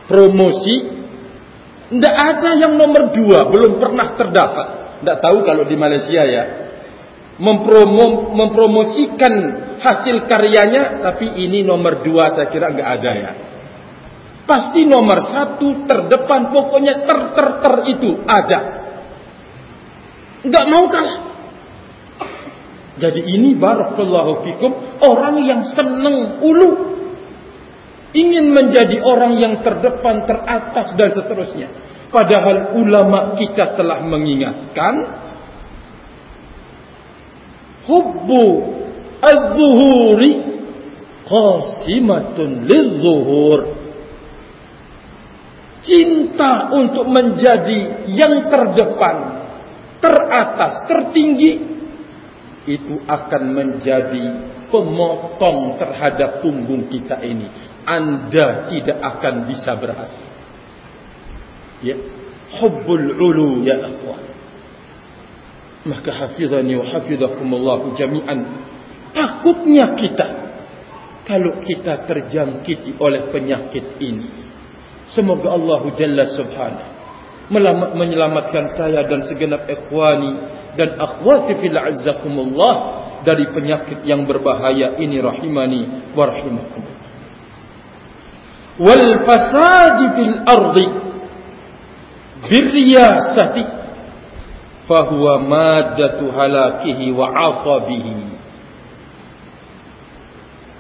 Promosi, tidak ada yang nomor dua, belum pernah terdapat. Tidak tahu kalau di Malaysia ya, mempromo, mempromosikan hasil karyanya tapi ini nomor dua saya kira enggak ada ya. Pasti nomor satu terdepan pokoknya ter ter ter itu ada. Enggak mau kalah jadi ini barakallahu fikum orang yang senang ulu ingin menjadi orang yang terdepan teratas dan seterusnya. Padahal ulama kita telah mengingatkan hubbu az-zuhuri qasimatun liz-zuhur cinta untuk menjadi yang terdepan teratas tertinggi itu akan menjadi pemotong terhadap punggung kita ini. Anda tidak akan bisa berhasil. Ya. Hubbul ulu ya akhwan maka hafizani wa hafizakumullah jami'an. Takutnya kita kalau kita terjangkiti oleh penyakit ini. Semoga Allah jalla subhanahu menyelamatkan saya dan segenap ikhwani dan akhwati fil azzakumullah dari penyakit yang berbahaya ini rahimani wa wal fasadi fil ardi birriyasati fahuwa maddatu halakihi wa aqabihi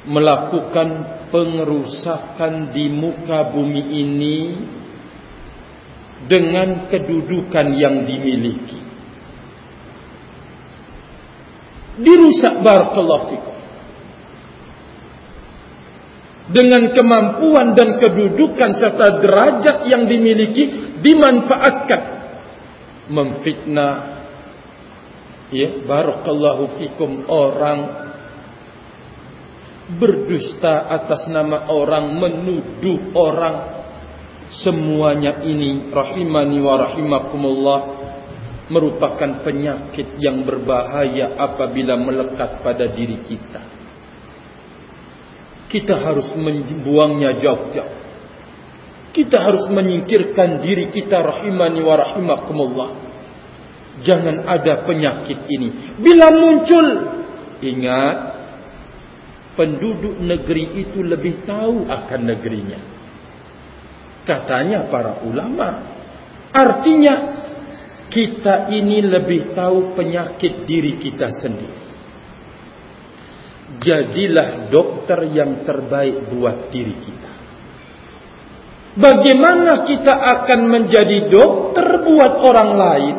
melakukan pengerusakan di muka bumi ini dengan kedudukan yang dimiliki. Dirusak barakallahu fikum. Dengan kemampuan dan kedudukan serta derajat yang dimiliki dimanfaatkan. Memfitnah. Ya barakallahu fikum orang berdusta atas nama orang menuduh orang semuanya ini rahimani wa rahimakumullah merupakan penyakit yang berbahaya apabila melekat pada diri kita kita harus membuangnya jauh-jauh kita harus menyingkirkan diri kita rahimani wa rahimakumullah. Jangan ada penyakit ini. Bila muncul, ingat, penduduk negeri itu lebih tahu akan negerinya. Katanya para ulama. Artinya, kita ini lebih tahu penyakit diri kita sendiri. Jadilah dokter yang terbaik buat diri kita. Bagaimana kita akan menjadi dokter buat orang lain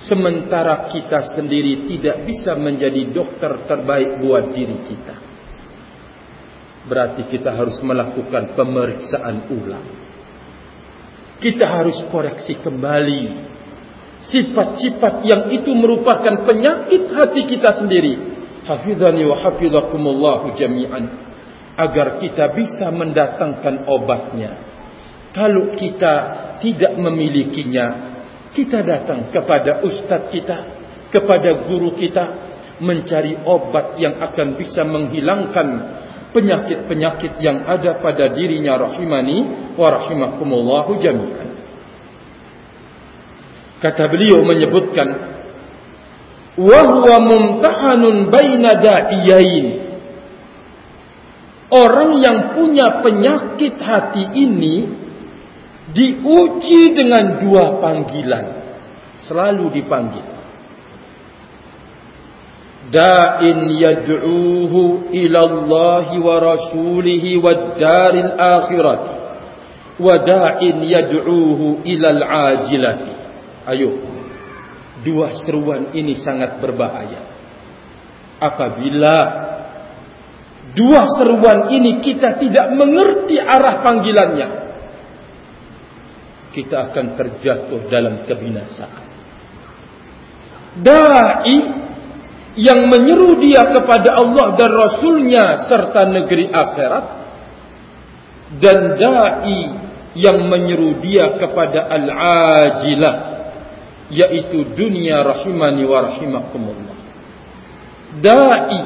sementara kita sendiri tidak bisa menjadi dokter terbaik buat diri kita? Berarti kita harus melakukan pemeriksaan ulang. Kita harus koreksi kembali sifat-sifat yang itu merupakan penyakit hati kita sendiri. Hafizani wa hafizakumullah jami'an agar kita bisa mendatangkan obatnya. Kalau kita tidak memilikinya, kita datang kepada ustaz kita, kepada guru kita mencari obat yang akan bisa menghilangkan penyakit-penyakit yang ada pada dirinya rahimani wa rahimakumullahu jami'an. Kata beliau menyebutkan wa huwa mumtahanun baina da'iyain Orang yang punya penyakit hati ini diuji dengan dua panggilan. Selalu dipanggil. Da'in yad'uhu ila Allah wa rasulihi wa daril akhirat. Wa da'in yad'uhu ila al-ajilat. Ayo. Dua seruan ini sangat berbahaya. Apabila Dua seruan ini kita tidak mengerti arah panggilannya. Kita akan terjatuh dalam kebinasaan. Da'i yang menyeru dia kepada Allah dan Rasulnya serta negeri akhirat. Dan da'i yang menyeru dia kepada al-ajilah. Yaitu dunia rahimani wa rahimakumullah. Da'i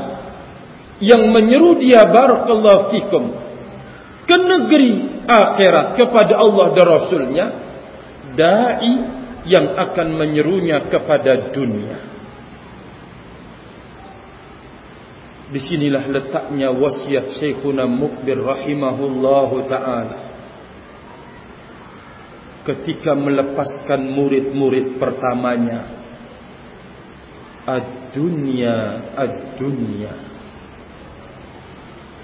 yang menyeru dia barakallahu fikum ke negeri akhirat kepada Allah dan Rasulnya dai yang akan menyerunya kepada dunia disinilah letaknya wasiat Syekhuna Mukbir rahimahullahu ta'ala ketika melepaskan murid-murid pertamanya ad-dunya ad-dunya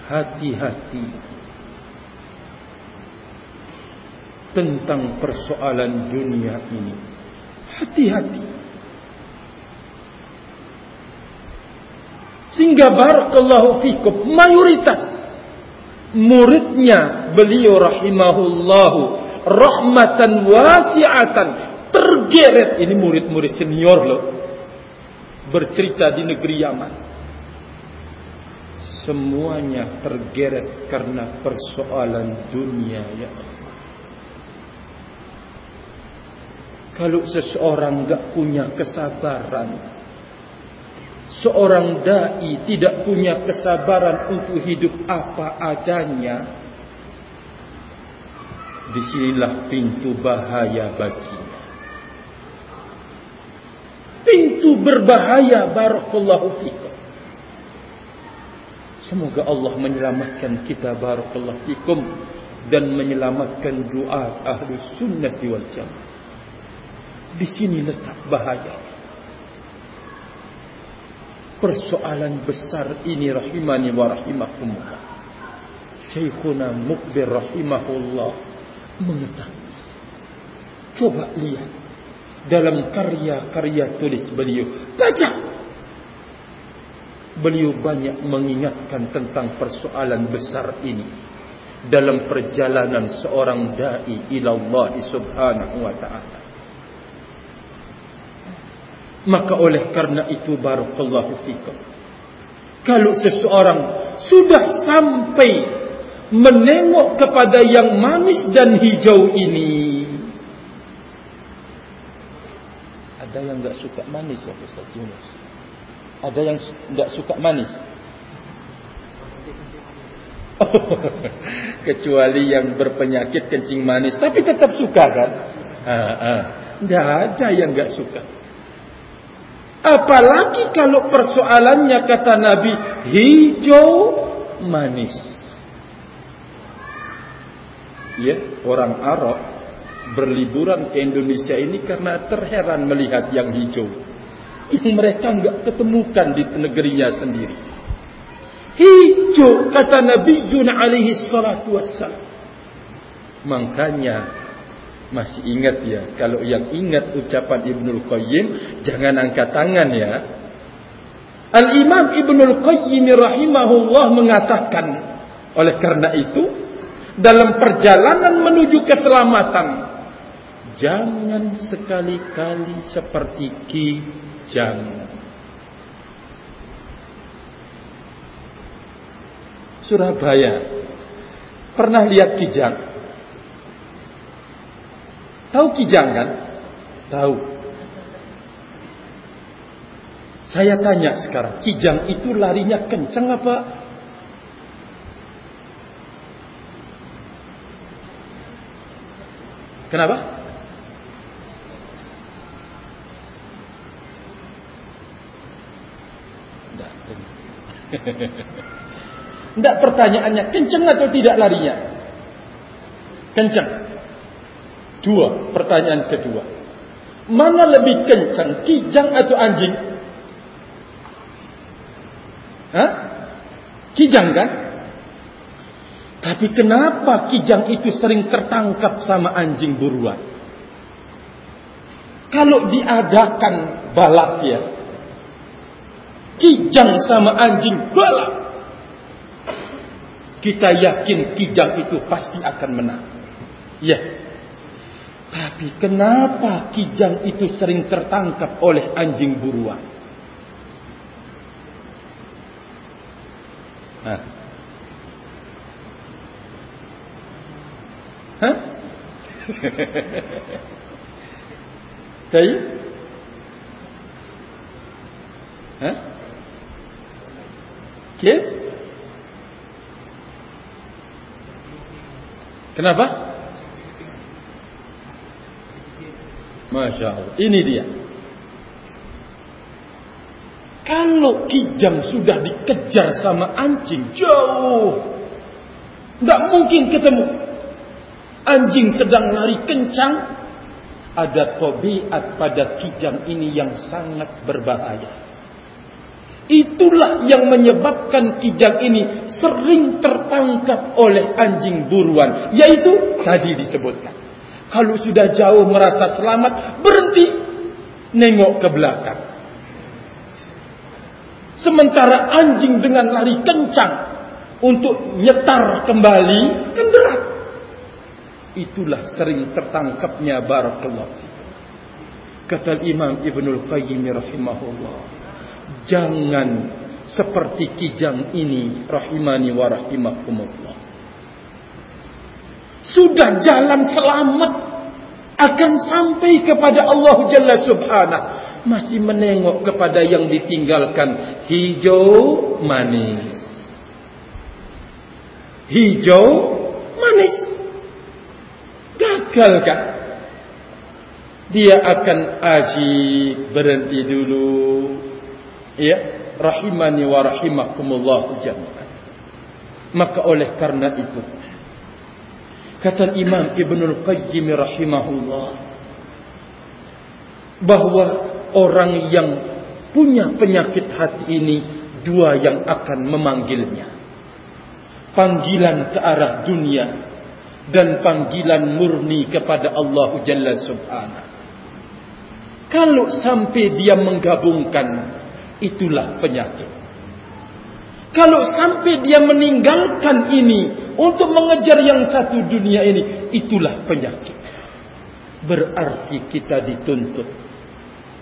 hati-hati tentang persoalan dunia ini. Hati-hati. Sehingga barakallahu fikum mayoritas muridnya beliau rahimahullahu rahmatan wasi'atan tergeret. Ini murid-murid senior loh bercerita di negeri Yaman. Semuanya tergeret karena persoalan dunia ya. Kalau seseorang enggak punya kesabaran seorang dai tidak punya kesabaran untuk hidup apa adanya. Disinilah pintu bahaya baginya. Pintu berbahaya barakallahu fikum. Semoga Allah menyelamatkan kita barakallahu fikum dan menyelamatkan doa ahli sunnah wal jamaah. Di sini letak bahaya persoalan besar ini rahimani wa rahimakumullah. Syekhuna Mukbir rahimahullah mengetahui. Coba lihat dalam karya-karya tulis beliau. Baca. Beliau banyak mengingatkan tentang persoalan besar ini dalam perjalanan seorang dai ila Allah Subhanahu wa taala. Maka oleh karena itu barakallahu fikum. Kalau seseorang sudah sampai menengok kepada yang manis dan hijau ini. Ada yang enggak suka manis ya Ustaz Yunus? Ada yang enggak suka manis? [laughs] Kecuali yang berpenyakit kencing manis tapi tetap suka kan? Enggak ada yang enggak suka. Apalagi kalau persoalannya kata Nabi hijau manis. Ya, orang Arab berliburan ke Indonesia ini karena terheran melihat yang hijau. Yang mereka enggak ketemukan di negerinya sendiri. Hijau kata Nabi Yun alaihi salatu wassalam. Makanya masih ingat ya kalau yang ingat ucapan Ibnul Qayyim jangan angkat tangan ya. Al Imam Ibnul Qayyim rahimahullah mengatakan oleh karena itu dalam perjalanan menuju keselamatan jangan sekali-kali seperti kijang. Surabaya. Pernah lihat kijang Tahu kijang kan? Tahu. Saya tanya sekarang, kijang itu larinya kencang apa? Kenapa? Tidak [laughs] pertanyaannya kencang atau tidak larinya? Kencang. Dua, pertanyaan kedua. Mana lebih kencang, kijang atau anjing? Hah? Kijang kan? Tapi kenapa kijang itu sering tertangkap sama anjing buruan? Kalau diadakan balap ya, kijang sama anjing balap, kita yakin kijang itu pasti akan menang. Ya, tapi kenapa kijang itu sering tertangkap oleh anjing buruan? Hah? Hah? [laughs] Kayu? Hah? Kif? Kenapa? Masya Allah. Ini dia. Kalau kijang sudah dikejar sama anjing jauh. Tidak mungkin ketemu. Anjing sedang lari kencang. Ada tobiat pada kijang ini yang sangat berbahaya. Itulah yang menyebabkan kijang ini sering tertangkap oleh anjing buruan. Yaitu tadi disebutkan. Kalau sudah jauh merasa selamat, berhenti. Nengok ke belakang. Sementara anjing dengan lari kencang untuk nyetar kembali kan berat. Itulah sering tertangkapnya barakallahu. Kata Imam Ibnul Qayyim rahimahullah, jangan seperti kijang ini rahimani wa rahimakumullah. Sudah jalan selamat akan sampai kepada Allah Jalla Subhanahu masih menengok kepada yang ditinggalkan hijau manis. Hijau manis. Gagal kan? Dia akan aji berhenti dulu. Ya, rahimani wa rahimakumullah jami'an. Maka oleh karena itu kata Imam Ibnul Qayyim rahimahullah bahwa orang yang punya penyakit hati ini dua yang akan memanggilnya. Panggilan ke arah dunia dan panggilan murni kepada Allah Jalla Subhanahu. Kalau sampai dia menggabungkan itulah penyakit. Kalau sampai dia meninggalkan ini untuk mengejar yang satu dunia ini itulah penyakit. Berarti kita dituntut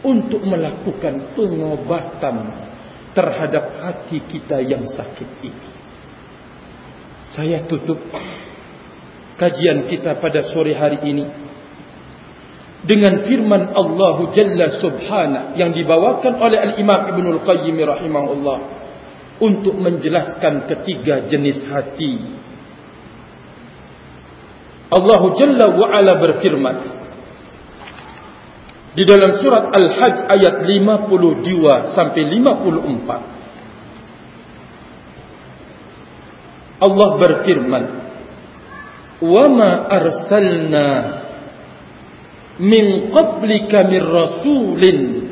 untuk melakukan pengobatan terhadap hati kita yang sakit ini. Saya tutup kajian kita pada sore hari ini dengan firman Allah Jalla Subhanahu yang dibawakan oleh Al-Imam Ibn Al-Qayyim rahimahullah untuk menjelaskan ketiga jenis hati. Allah Jalla wa Ala berfirman di dalam surat Al-Hajj ayat 52 sampai 54 Allah berfirman Wa ma arsalna min qablika min rasulin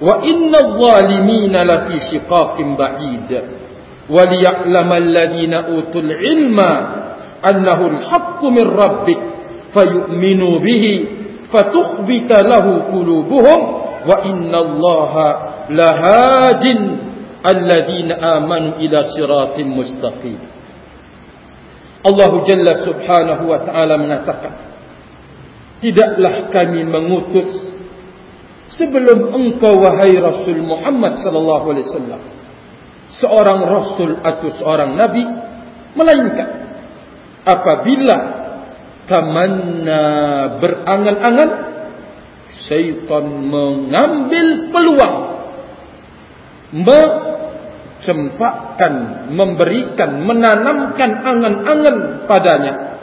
وإن الظالمين لفي شقاق بعيد وليعلم الذين أوتوا العلم أنه الحق من ربك فيؤمنوا به فتخبت له قلوبهم وإن الله لهاد الذين آمنوا إلى صراط مستقيم. الله جل سبحانه وتعالى من تقى tidaklah kami mengutus sebelum engkau wahai Rasul Muhammad sallallahu alaihi wasallam seorang rasul atau seorang nabi melainkan apabila tamanna berangan-angan syaitan mengambil peluang mencempakkan memberikan menanamkan angan-angan padanya.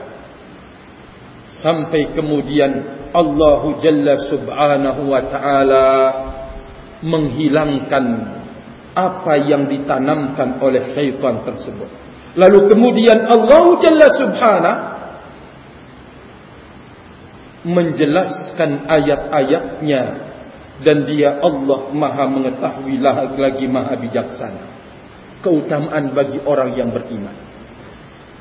Sampai kemudian Allah Jalla Subhanahu wa taala menghilangkan apa yang ditanamkan oleh syaitan tersebut. Lalu kemudian Allah Jalla Subhanahu menjelaskan ayat-ayatnya dan dia Allah maha mengetahui lagi maha bijaksana. Keutamaan bagi orang yang beriman.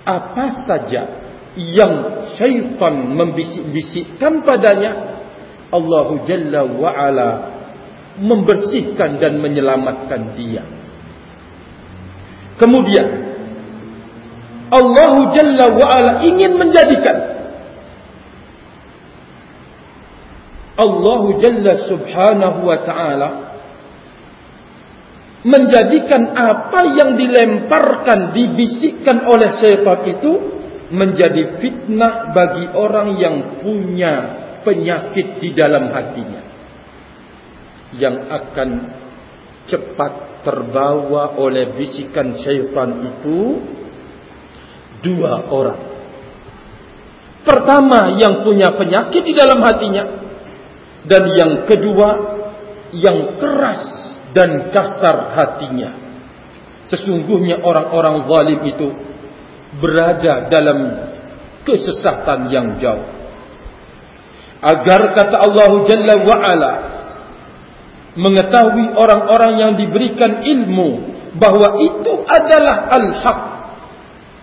Apa saja yang syaitan membisik-bisikkan padanya Allah Jalla wa'ala membersihkan dan menyelamatkan dia. Kemudian Allah Jalla wa'ala ingin menjadikan Allah Jalla Subhanahu wa taala menjadikan apa yang dilemparkan dibisikkan oleh syaitan itu menjadi fitnah bagi orang yang punya penyakit di dalam hatinya. Yang akan cepat terbawa oleh bisikan syaitan itu dua orang. Pertama yang punya penyakit di dalam hatinya. Dan yang kedua yang keras dan kasar hatinya. Sesungguhnya orang-orang zalim itu berada dalam kesesatan yang jauh. Agar kata Allah Jalla wa'ala mengetahui orang-orang yang diberikan ilmu bahawa itu adalah al-haq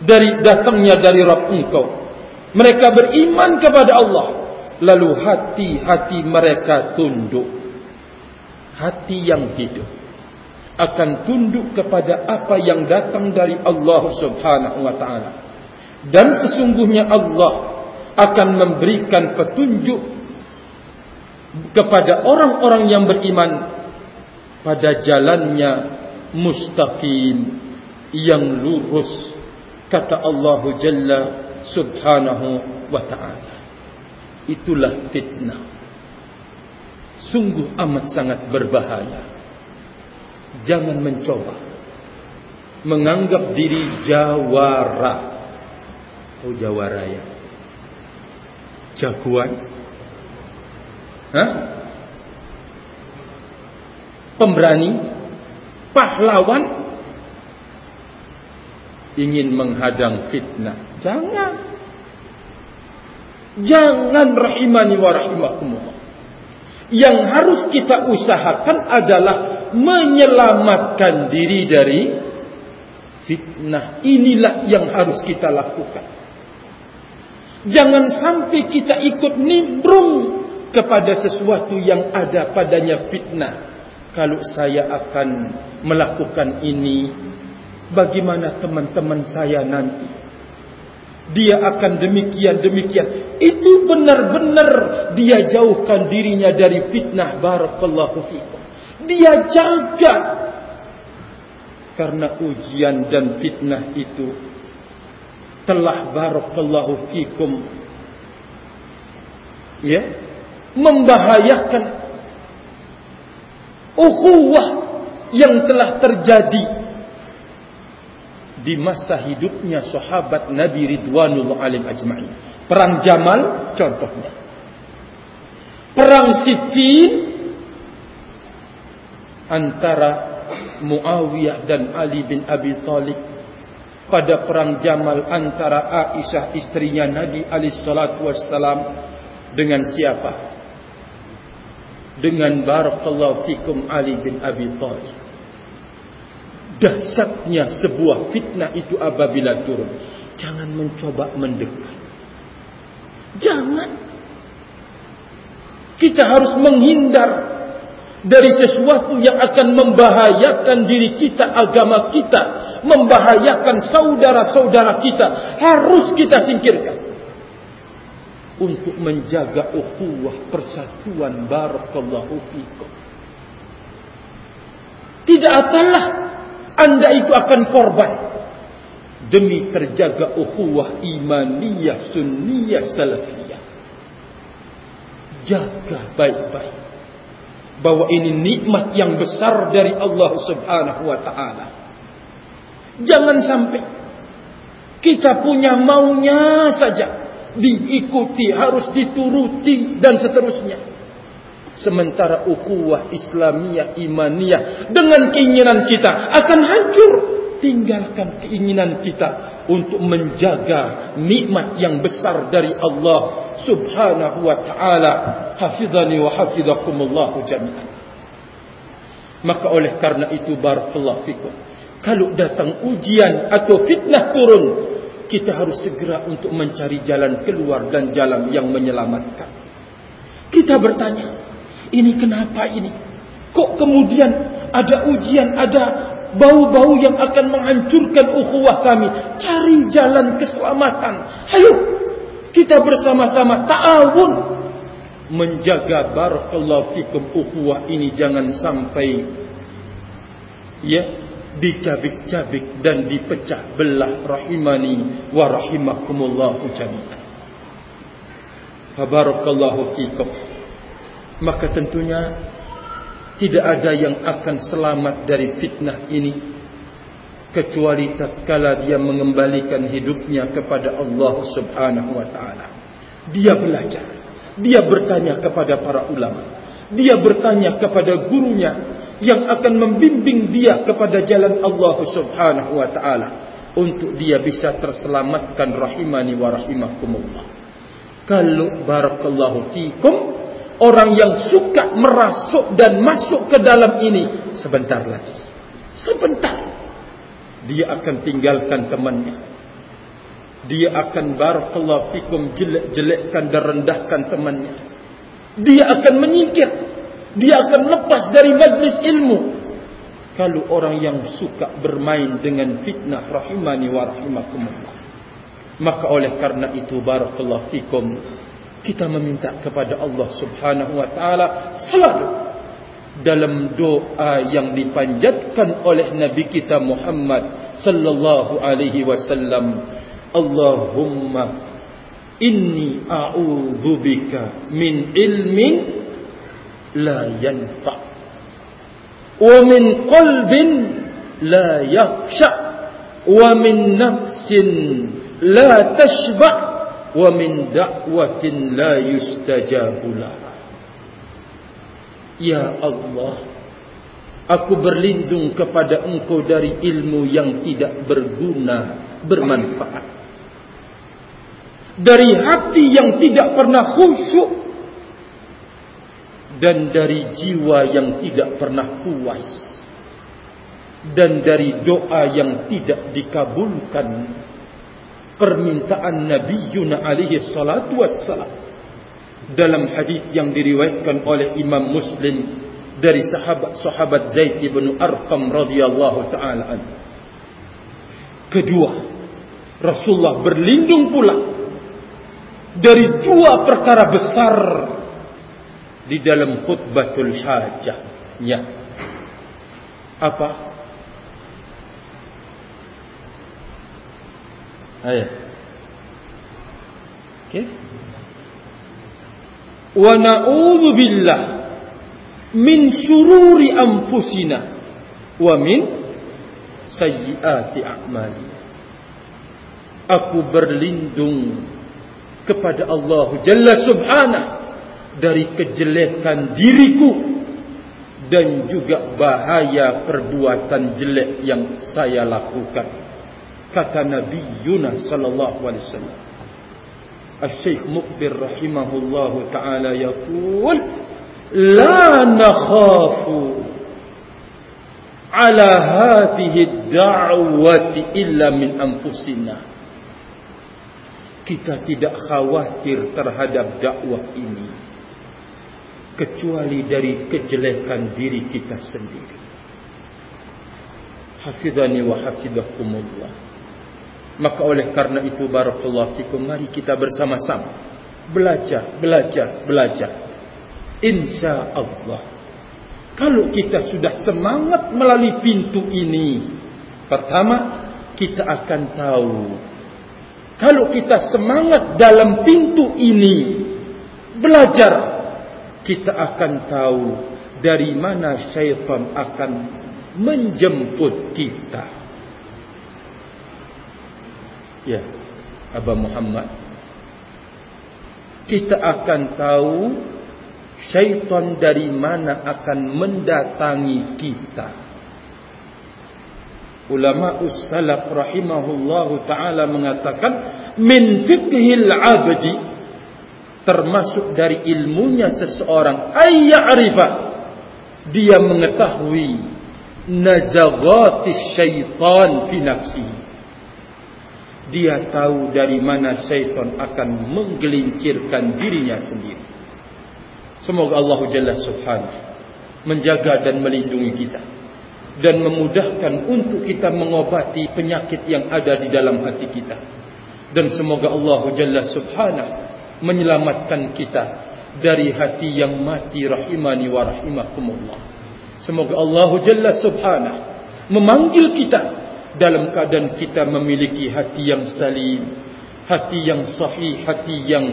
dari datangnya dari Rabb engkau. Mereka beriman kepada Allah lalu hati-hati mereka tunduk. Hati yang hidup akan tunduk kepada apa yang datang dari Allah Subhanahu wa taala. Dan sesungguhnya Allah akan memberikan petunjuk kepada orang-orang yang beriman pada jalannya mustaqim yang lurus kata Allah Jalla Subhanahu wa taala. Itulah fitnah. Sungguh amat sangat berbahaya jangan mencoba. Menganggap diri jawara. Oh jawara ya. Jagoan. Hah? pemberani. Pahlawan. Ingin menghadang fitnah. Jangan. Jangan rahimani wa rahimakumullah. Yang harus kita usahakan adalah menyelamatkan diri dari fitnah. Inilah yang harus kita lakukan. Jangan sampai kita ikut nimbrung kepada sesuatu yang ada padanya fitnah. Kalau saya akan melakukan ini, bagaimana teman-teman saya nanti? Dia akan demikian demikian. Itu benar-benar dia jauhkan dirinya dari fitnah. Barakallahu fiikum dia jaga. Karena ujian dan fitnah itu telah barakallahu fikum ya membahayakan ukhuwah yang telah terjadi di masa hidupnya sahabat Nabi Ridwanullah alim ajma'in. Perang Jamal contohnya. Perang Siffin antara Muawiyah dan Ali bin Abi Talib pada perang Jamal antara Aisyah istrinya Nabi alaihi salatu wassalam dengan siapa? Dengan barakallahu fikum Ali bin Abi Talib. Dahsyatnya sebuah fitnah itu apabila turun. Jangan mencoba mendekat. Jangan. Kita harus menghindar dari sesuatu yang akan membahayakan diri kita, agama kita, membahayakan saudara-saudara kita, harus kita singkirkan. Untuk menjaga ukhuwah persatuan barakallahu fikum. Tidak apalah anda itu akan korban demi terjaga ukhuwah imaniyah sunniyah salafiyah. Jaga baik-baik bahwa ini nikmat yang besar dari Allah Subhanahu wa taala. Jangan sampai kita punya maunya saja diikuti, harus dituruti dan seterusnya. Sementara ukhuwah Islamiyah imaniyah dengan keinginan kita akan hancur. Tinggalkan keinginan kita untuk menjaga nikmat yang besar dari Allah subhanahu wa ta'ala. Hafizani wa hafizakumullahu jami'an. Maka oleh karena itu barakallahu fikum kalau datang ujian atau fitnah turun kita harus segera untuk mencari jalan keluar dan jalan yang menyelamatkan. Kita bertanya ini kenapa ini? Kok kemudian ada ujian ada bau-bau yang akan menghancurkan ukhuwah kami cari jalan keselamatan ayo kita bersama-sama ta'awun menjaga barakallahu fikum ukhuwah ini jangan sampai ya dicabik-cabik dan dipecah belah rahimani wa rahimakumullah jami'an. Barakallahu fikum. Maka tentunya tidak ada yang akan selamat dari fitnah ini kecuali tatkala dia mengembalikan hidupnya kepada Allah Subhanahu wa taala. Dia belajar. Dia bertanya kepada para ulama. Dia bertanya kepada gurunya yang akan membimbing dia kepada jalan Allah Subhanahu wa taala untuk dia bisa terselamatkan rahimani wa rahimakumullah. Kalau barakallahu fikum orang yang suka merasuk dan masuk ke dalam ini sebentar lagi. Sebentar dia akan tinggalkan temannya. Dia akan barakallahu fikum jelek-jelekkan dan rendahkan temannya. Dia akan menyingkir dia akan lepas dari majlis ilmu kalau orang yang suka bermain dengan fitnah rahimani wa rahimakumullah maka oleh karena itu barakallahu fikum kita meminta kepada Allah Subhanahu wa taala selalu dalam doa yang dipanjatkan oleh nabi kita Muhammad sallallahu alaihi wasallam. Allahumma inni a'udzubika min ilmin la yanfa wa min qalbin la yakhsha wa min nafsin la tashba' wa min da'watin la yustajabu ya allah aku berlindung kepada engkau dari ilmu yang tidak berguna bermanfaat. Dari hati yang tidak pernah khusyuk dan dari jiwa yang tidak pernah puas dan dari doa yang tidak dikabulkan permintaan Nabi Yuna alaihi salatu wassalam dalam hadis yang diriwayatkan oleh Imam Muslim dari sahabat-sahabat Zaid bin Arqam radhiyallahu taala kedua Rasulullah berlindung pula dari dua perkara besar di dalam khutbatul hajahnya. Apa? Ayat. Okay. Wa na'udzu billah min syururi anfusina wa min sayyiati a'mali. Aku berlindung kepada Allah Jalla Subhanahu dari kejelekan diriku dan juga bahaya perbuatan jelek yang saya lakukan kata Nabi Yunus sallallahu alaihi wasallam Al-Syekh Muqbir rahimahullahu taala yaqul la nakhafu ala hadhihi ad-da'wati illa min anfusina kita tidak khawatir terhadap dakwah ini kecuali dari kejelekan diri kita sendiri. Hafizani wa hafizakumullah. Maka oleh karena itu barakallahu fikum mari kita bersama-sama belajar, belajar, belajar. Insya-Allah. Kalau kita sudah semangat melalui pintu ini, pertama kita akan tahu kalau kita semangat dalam pintu ini belajar kita akan tahu dari mana syaitan akan menjemput kita. Ya, Aba Muhammad. Kita akan tahu syaitan dari mana akan mendatangi kita. Ulama ussalaf rahimahullahu taala mengatakan min fiqhil 'abdi termasuk dari ilmunya seseorang ayya'rifa dia mengetahui nazaghatis syaitan fi nafsi dia tahu dari mana syaitan akan menggelincirkan dirinya sendiri semoga Allah jalla subhanahu menjaga dan melindungi kita dan memudahkan untuk kita mengobati penyakit yang ada di dalam hati kita dan semoga Allah jalla subhanahu menyelamatkan kita dari hati yang mati rahimani wa rahimakumullah. Semoga Allah Jalla Subhanahu memanggil kita dalam keadaan kita memiliki hati yang salim, hati yang sahih, hati yang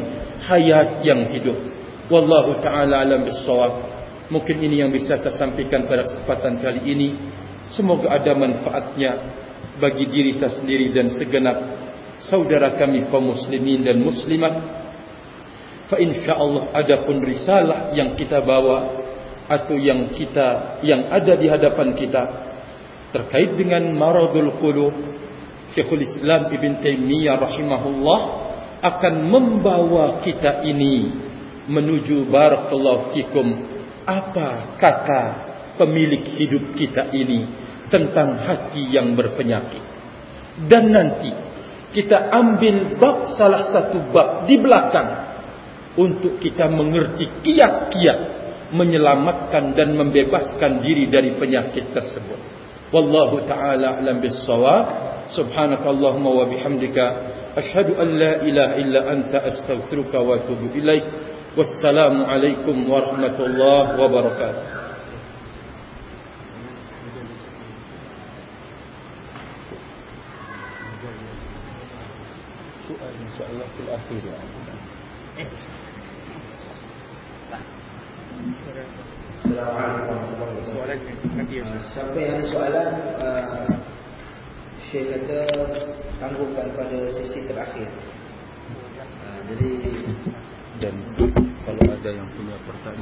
hayat yang hidup. Wallahu taala alam bisawab. Mungkin ini yang bisa saya sampaikan pada kesempatan kali ini. Semoga ada manfaatnya bagi diri saya sendiri dan segenap saudara kami kaum muslimin dan muslimat fa insyaallah adapun risalah yang kita bawa atau yang kita yang ada di hadapan kita terkait dengan maradul qulub Syekhul Islam Ibn Taimiyah rahimahullah akan membawa kita ini menuju barakallahu fikum. Apa kata pemilik hidup kita ini tentang hati yang berpenyakit? Dan nanti kita ambil bab salah satu bab di belakang untuk kita mengerti kiat-kiat menyelamatkan dan membebaskan diri dari penyakit tersebut wallahu taala alam bissawab سبحانك اللهم وبحمدك أشهد أن لا إله إلا أنت أستغفرك وأتوب إليك. والسلام عليكم ورحمة الله وبركاته. سؤال إن شاء الله في الأخير Warahmatullahi wabarakatuh. Sampai ada soalan uh, Syekh kata tanggungkan pada sesi terakhir. Ha, jadi dan kalau ada yang punya